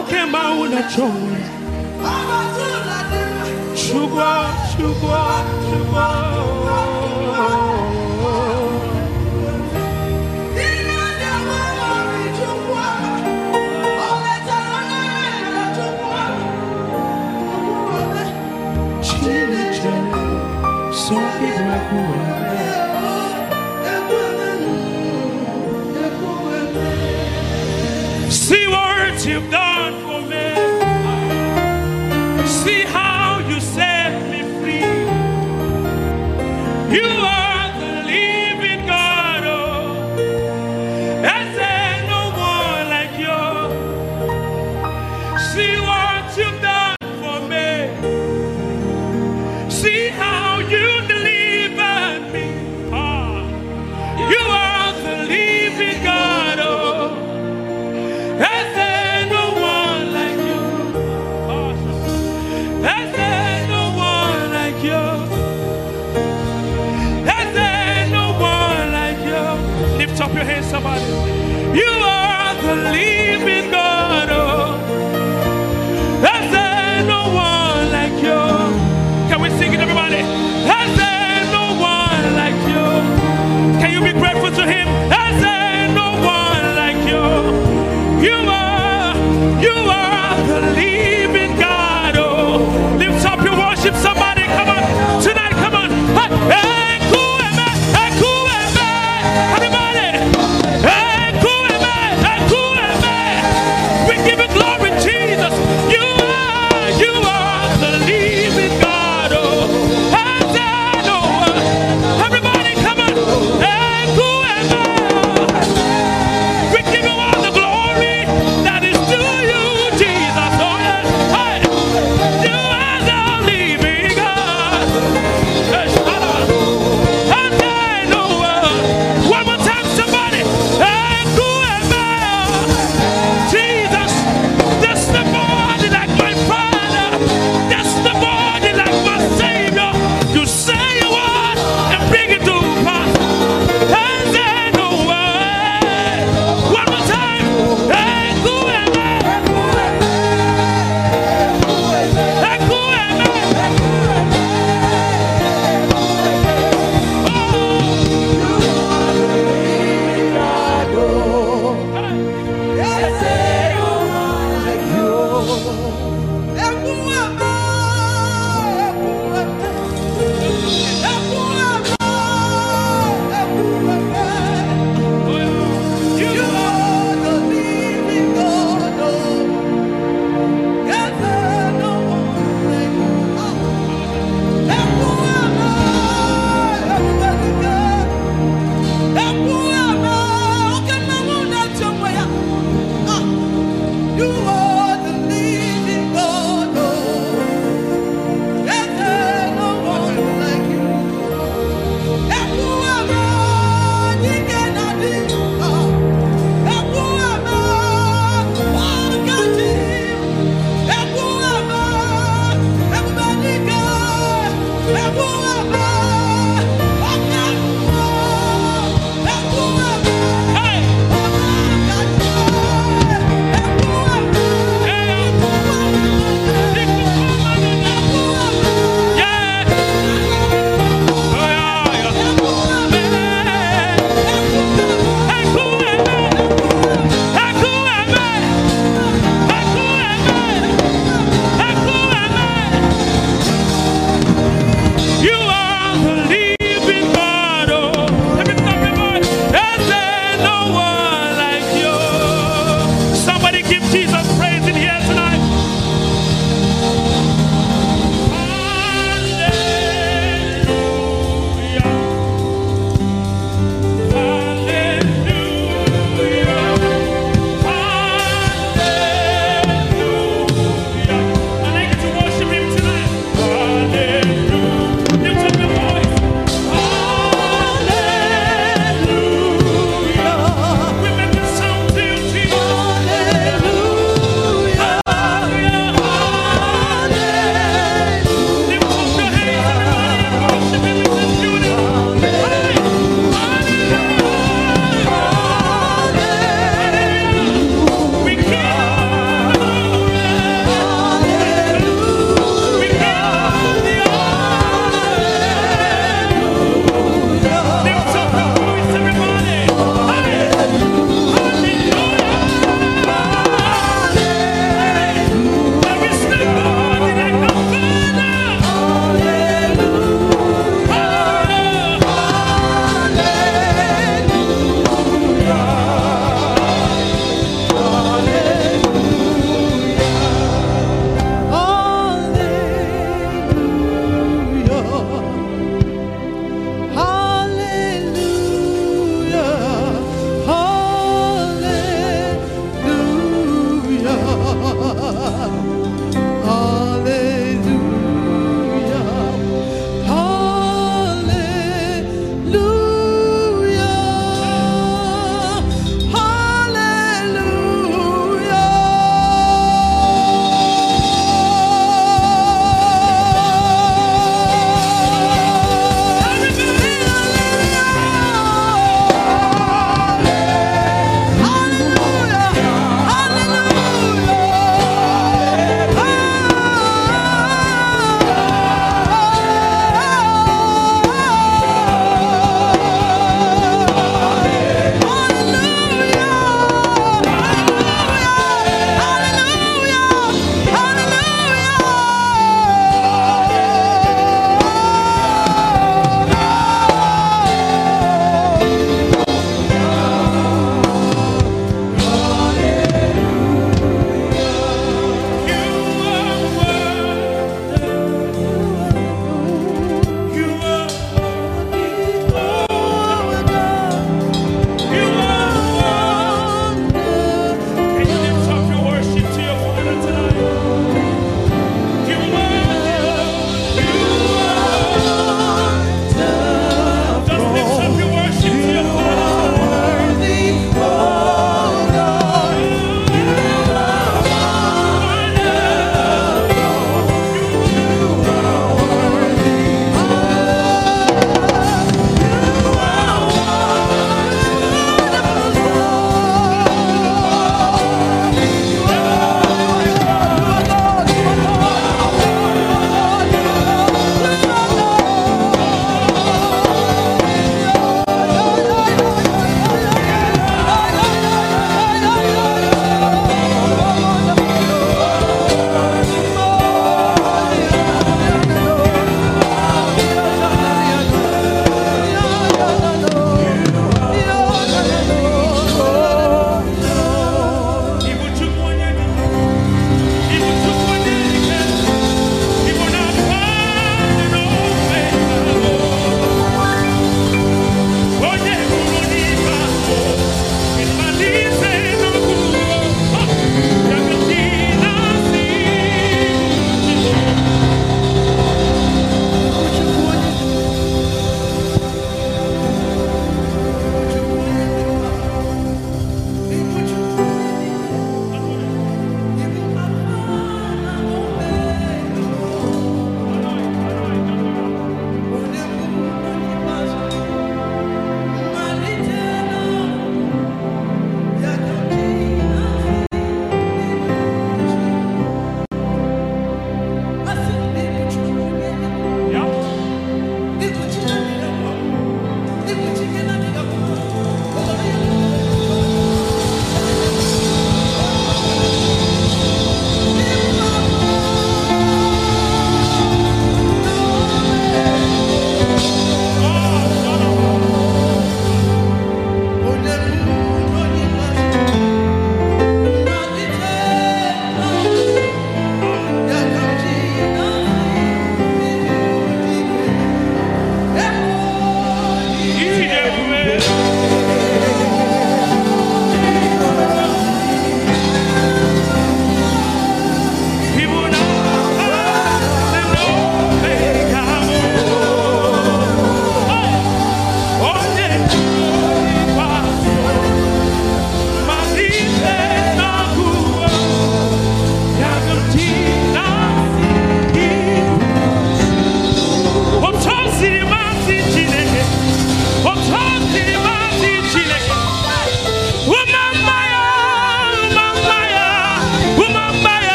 ukemba unachowe chugwa chugwa chugwa You are, you are the living God. Oh, lift up your worship, somebody.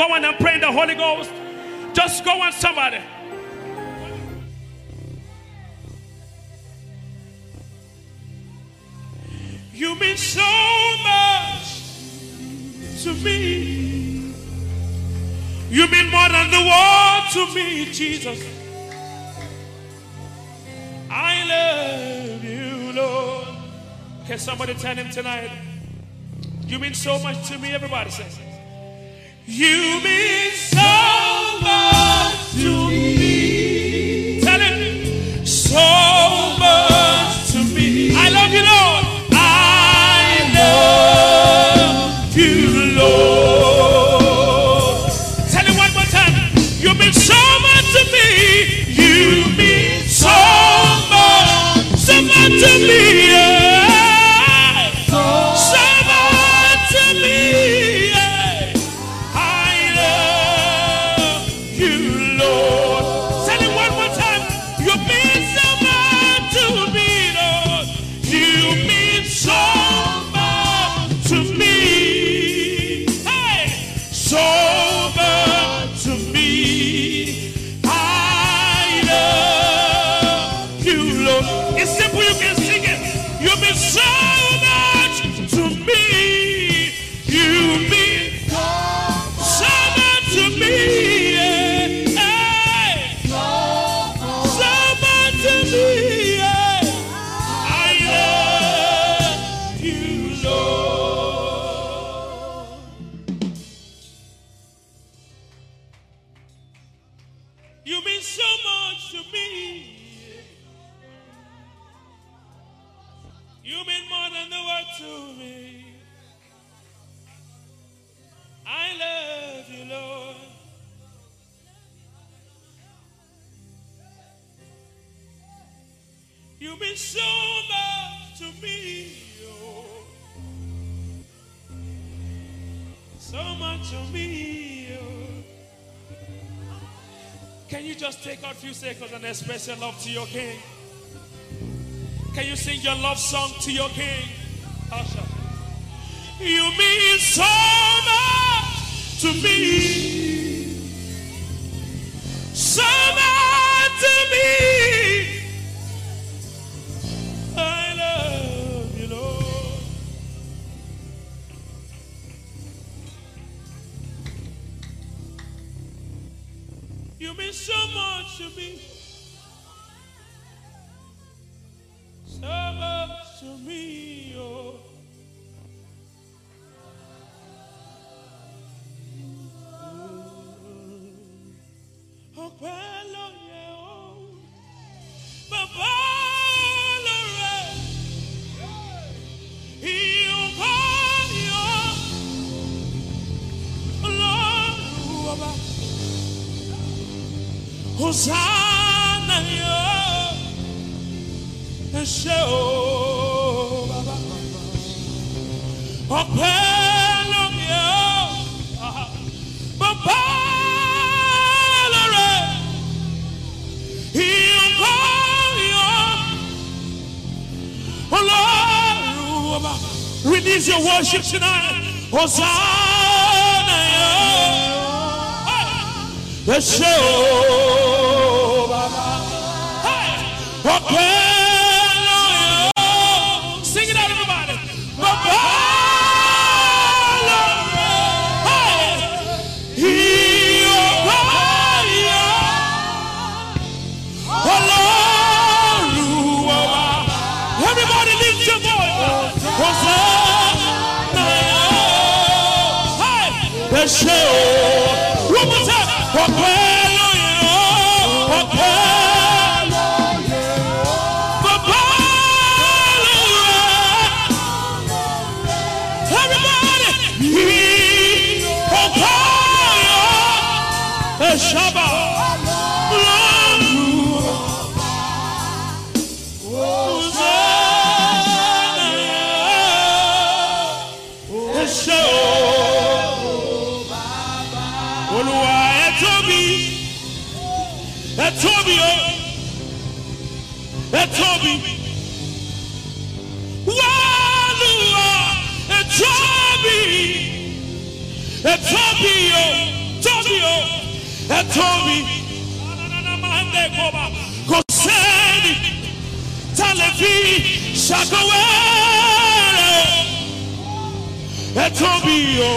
go on and pray in the Holy Ghost. Just go on, somebody. You mean so much to me. You mean more than the world to me, Jesus. I love you, Lord. Can somebody tell him tonight? You mean so much to me, everybody says. You mean second and express special love to your King? Can you sing your love song to your King? Asha. You mean so much to me. Hosanna Show your Release your worship tonight. Hosanna Show No. Ẹ tóbi. Kò sẹ́ni tá a lè fi ṣàkọwé rẹ̀. Ẹ tóbi o.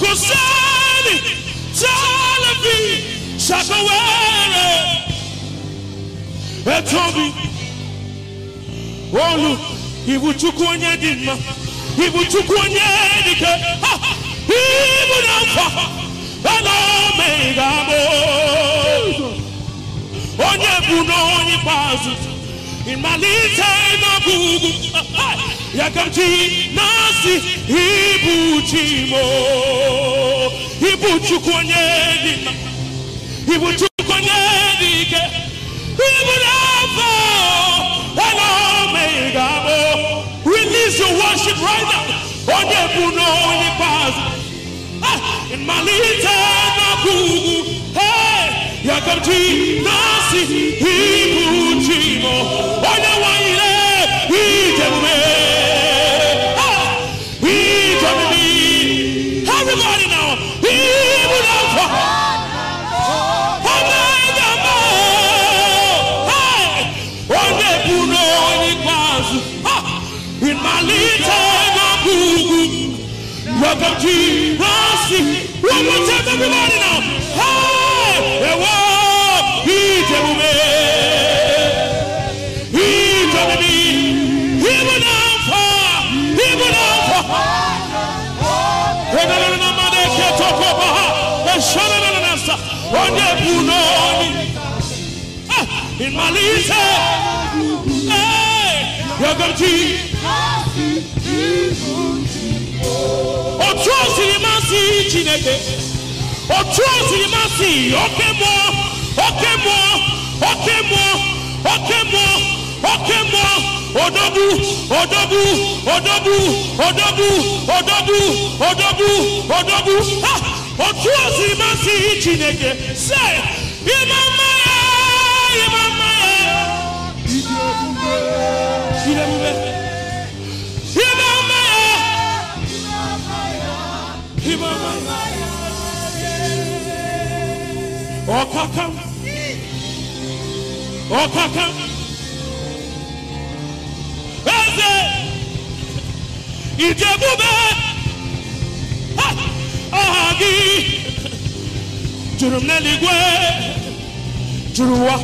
Kò sẹ́ni tá a lè fi ṣàkọwé rẹ̀. Ẹ tóbi. Olu ibu chukwu onye dị mma. Ibu chukwu onye dị ike. Ha! Ibu na. Ana omega bụ. Onye bụ na onye ikpeazụ. Ịmalite n'ọgwụgwụ. Ya ka ji na-asị ibu chi mo. Ibu chukwu onye. Ibu chukwu onye. Ibu na mfa. Ana omega bụ. Release your worship right now. Onye bụ na onye ikpeazụ. Malite n'ọgwụgwụ. Hey! Ya ka m ji na-asị ibu chi Everybody now. Ịmalite yọgọji otu chineke ojú òsì má sì ọkẹ́ mọ́ ọkẹ́ mọ́ ọkẹ́ mọ́ ọkẹ́ mọ́ ọkẹ́ mọ́. Odobu odobu odobu odobu odobu odobu ha, ojú òsì má sì Chineke sẹ́ẹ̀. Ọkaka ọkaka eze. Ìjẹ̀búbẹ́ ha! aha gị. Juru m n'eluigwe juru ụwa.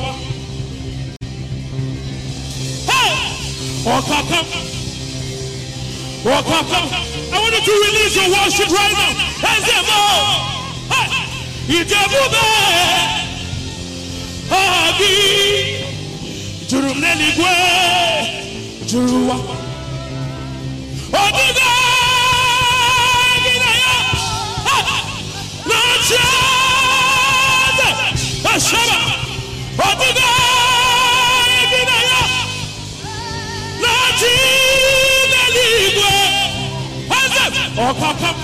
Hey! ọkaka ọkaka I want you to release your worship right now. Eze mo Hey! Ìjẹ́búbẹ́. Ọ̀gí jùrùmẹ́lìgbẹ́ jùrùwà. Òdìgbẹ́ gíláyà lọ́jọ́ ẹ̀dẹ̀ ẹ̀ṣọ́bà. Òdìgbẹ́ gíláyà lọ́jọ́ ẹ̀dẹ̀ ẹ̀ṣọ́bà. Ọ̀kọ̀ọ̀kan.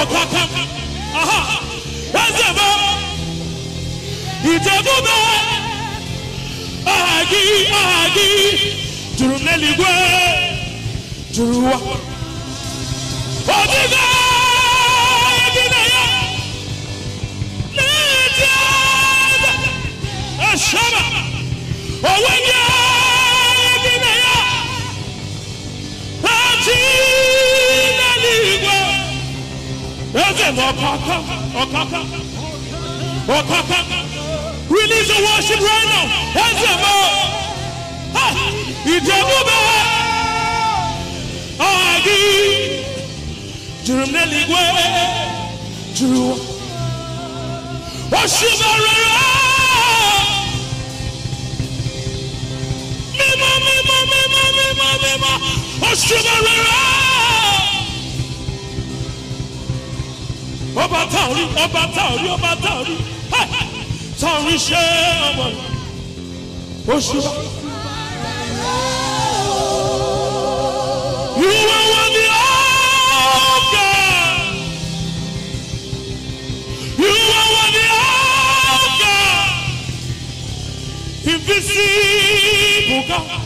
Ọ̀kọ̀ọ̀kan ha ẹsẹ̀fọ́ ìtẹ̀kùbẹ́ ahagi ahagi jùrùmẹ́lìgbẹ́ jùrùwà òjijì ẹ̀dínlẹ̀yà lẹ́ẹ̀dẹ́gbẹ́ ẹ̀ṣọ́nà òwe yẹn. Eze na ọkaka ọkaka ọkaka release the worship right now. Eze mo ha ìjẹ̀búbẹ́ ọha gị juru m n'eluigwe juru ụwa osimiri mímọ́ mímọ́ mímọ́ mímọ́ mímọ́ osimiri ọba táwọn ọba táwọn ọba táwọn táwọn ṣe ọmọ oṣù. You are worthy of God. You are worthy of God. God.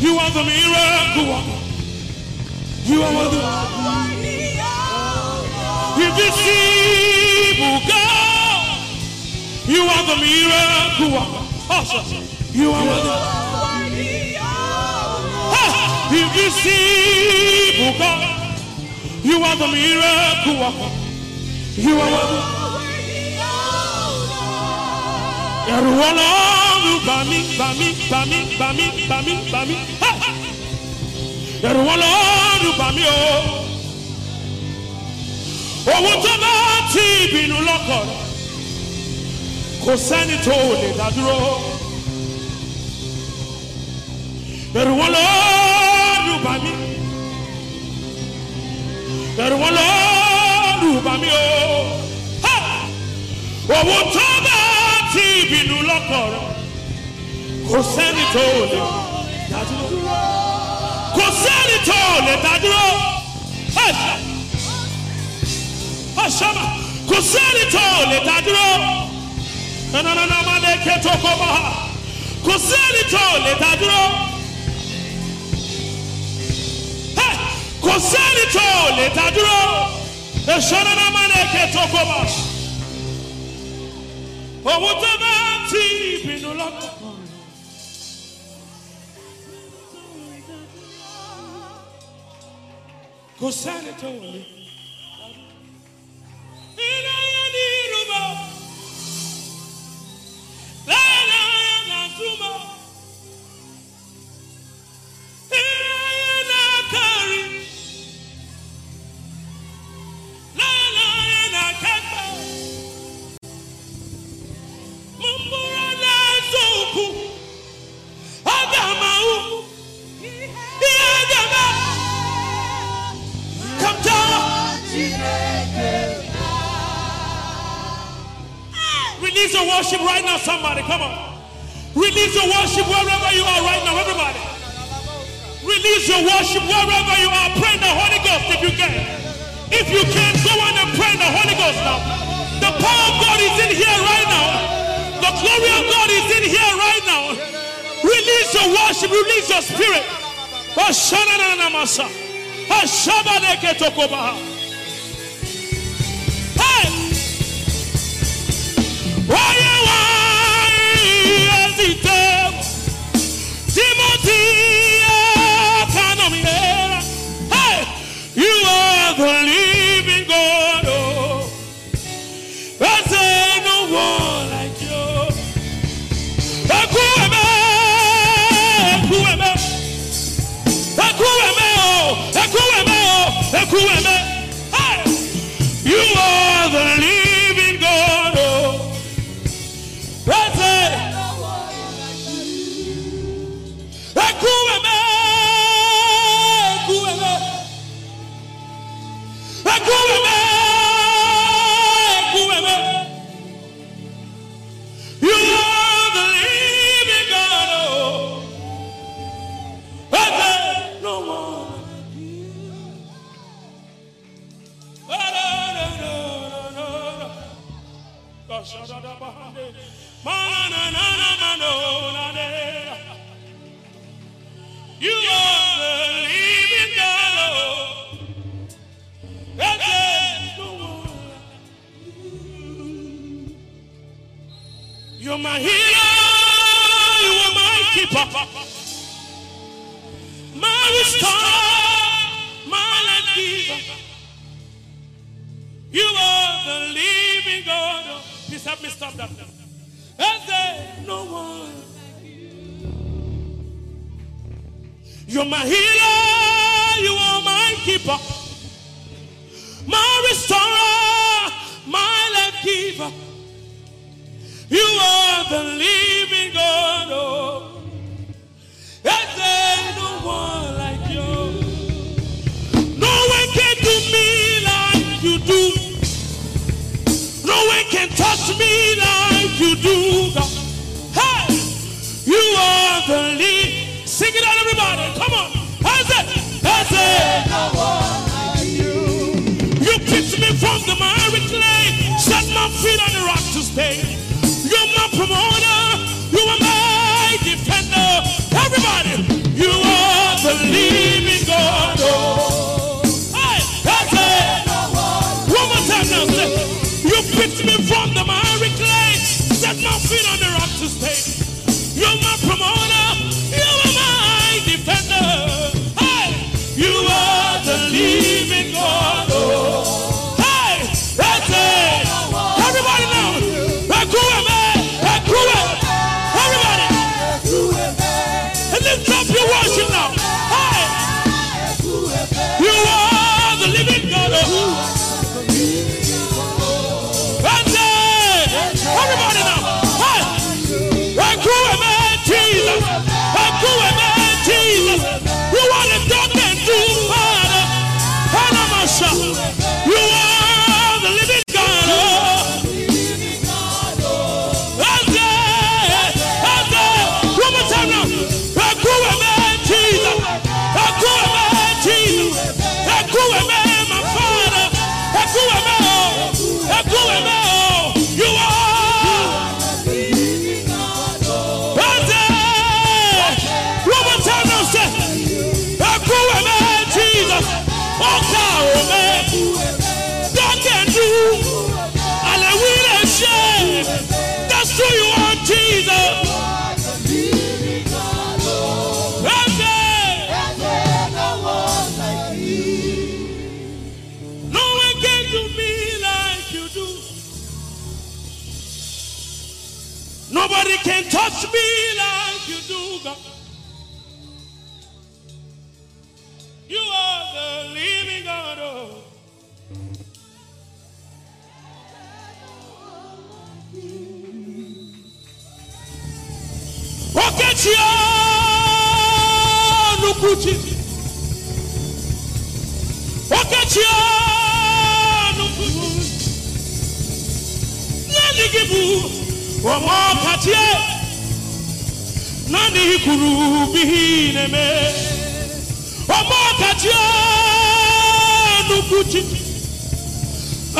You are the miracle worker. You are the invisible God. You are the miracle worker. You are the Ha! invisible God. You are the miracle worker. You are the ẹ̀rù ọlọ́run bà mí bà mí bà mí bà mí bà mí bà mí owó tó bá ti ìbínú lọ́kọ̀ rẹ̀ kò sẹ́ni tó lè dá dúró. Ẹ̀rù ọlọ́run bà mí. Ẹ̀rù ọlọ́run bà mí o. Ha! owó tó bá ti ìbínú lọ́kọ̀ rẹ̀ kò sẹ́ni tó lè dá dúró. Kò sẹ́ni tó lè dá dúró Ọ̀ṣọ́mà kò sẹ́ni tó lè dá dúró nanana máa lè ké tó kọ́ bá kò sẹ́ni tó lè dá dúró kò sẹ́ni tó lè dá dúró ẹ̀ṣọ́ nana máa lè ké tó kọ́ bá owó tó bá ti ìbínú lọ́kọ̀. kò sẹ́ni tó ní irúbọ, worship right now, somebody. Come on. Release your worship wherever you are right now, everybody. Release your worship wherever you are. Pray the Holy Ghost if you can. If you can, go on and pray the Holy Ghost now. The power of God is in here right now. The glory of God is in here right now. Release your worship, release your spirit. Hey! Wáyé wáyé ẹ̀sìtẹ́ Timothy You are the living God. You're my healer. You are my keeper. My restorer. My life. You are the living God. Please help me stop that. Is there no one? You're my healer. You are my keeper. My restorer. My life giver. You are the living God. Oh. Is there no one like you? No one can do me like you do. No one can touch me like you do, God. Hey, you are the lead. Sing it out, everybody. Come on. How's it? How's it? You? Picked me from the miry clay, set my feet on the rock to stay. You're my promoter. You are my defender. Everybody, you are the living God. Oh. Hey, that's it. One more time now. Say, you picked me from the miry feet on the rock to stay. You're my promoter. You are my defender. Hey, you are the living God. true and touch me like you do, God. You are the living God. Oh. Okechia nukuchi. Okechia nukuchi. Nani gibu katie. ani kuru bihi neme. Ọmọ ọkàtí ọnukú ti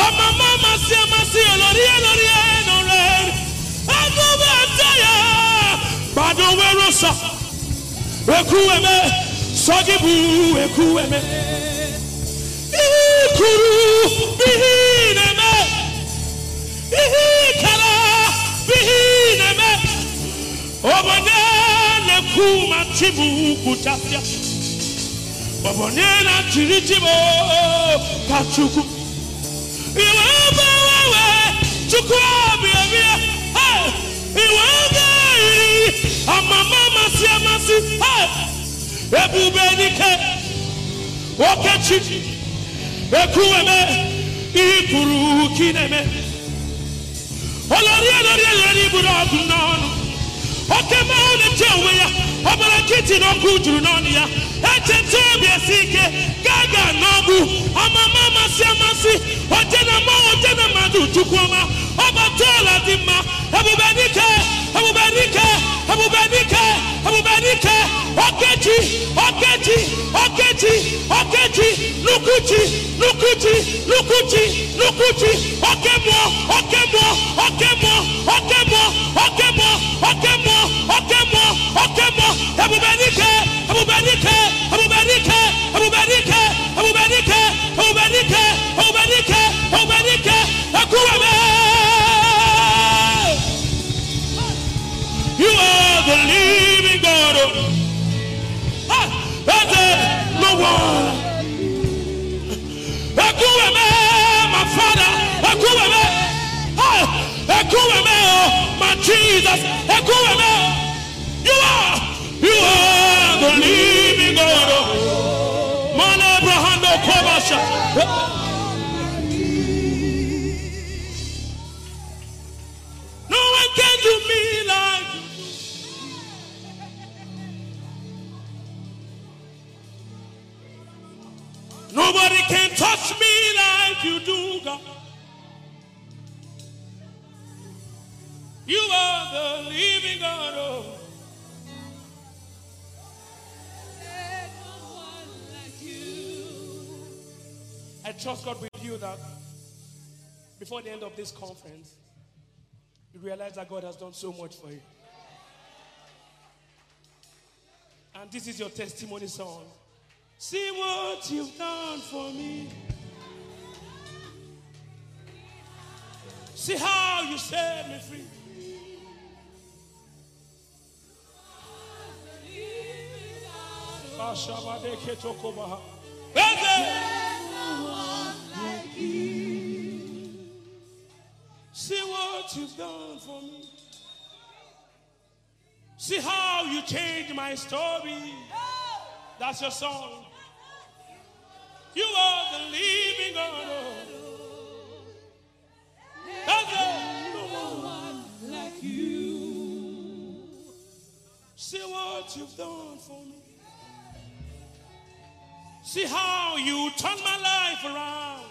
ọmọ mama si ama si ẹlọri ẹlọri ẹnu rẹ ẹnu bẹ tẹyà gbàdọ wẹrọ eme, eku ẹmẹ sọjibu eku ẹmẹ ikuru bihi neme. Ihi kala bihi neme. Ọmọ ní kuma chibu kutafya babonena chirichibo kachuku. Iwebe wewe chukua biabia hey! iwebe amama masiamasi hey! ebubenike okechi ekuweme. Ikuru kineme. Olori olori olori iburu ọdun. Oke mmanwụ na-eche onwe ya. Ọbara na ọkụ juru n'ọnụ ya. Echeta obi esi. Gaga n'ọgụ. Amama amasị amasị. Oje na mmanwụ oje na mmadụ chukwuma. Ọbata ọla dị mma. Ebubenike Ebubenike Okechi Okechi Okechi Okechi Lukuchi Lukuchi Lukuchi Lukuchi Okemo Okemo Okemo Okemo Okemo Okemo Okemo Okemo Ebubenike Ebubenike Ebubenike Ebubenike Ebubenike Ebubenike Ebubenike Ebubenike Ekuweme. living God. Ẹsẹ̀ ló wọ̀. Ẹkú wẹ̀ mẹ́, my father, ẹkú wẹ̀ mẹ́. Ẹkú wẹ̀ mẹ́ my Jesus, ẹkú wẹ̀ mẹ́. You are, you are the living God. Mọ́lá Abraham ló No one can do me. Nobody can touch me like you do, God. You are the living God. Oh. I trust God with you that before the end of this conference, you realize that God has done so much for you. And this is your testimony song. See what you've done for me. See how you set me free. There's no one like you. See what you've done for me. See how you changed my story. That's your song. You are the living God. It. No one like you. See what you've done for me. See how you turned my life around.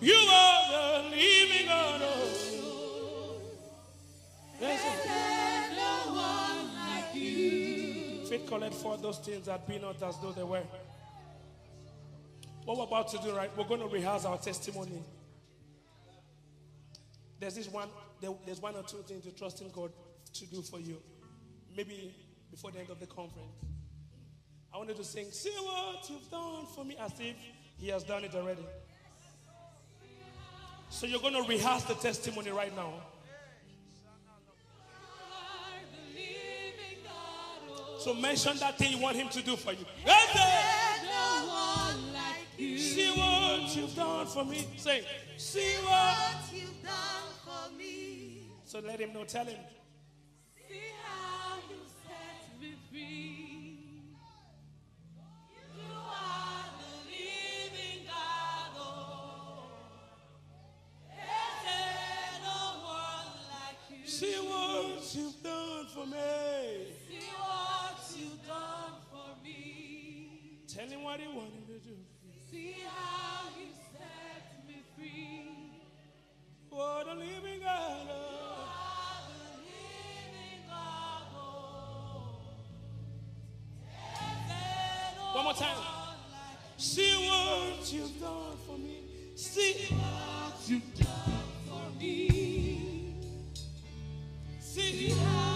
You are the living God. It. No one like you. Faith collect for those things that be not as though they were. What we're about to do, right? We're going to rehearse our testimony. There's this one, there- there's one or two things to trust in God to do for you. Maybe before the end of the conference. I wanted to sing, See what you've done for me, as if He has done it already. So you're going to rehearse the testimony right now. So mention that thing you want Him to do for you. Right what you've done for me. Say, see what. What you've done for me. So let him know. Tell him. See how you set me free. You are the living God. Oh. There's no one like you. See what you've done for me. See what you've done for me. Tell him what he wanted to do. See how you set me free. What a living God. You are the living God. One more time. See what you've done for me. See what you've done for me. See how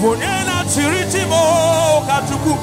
machibu kutasia Ha! obonye na chiritibo katuku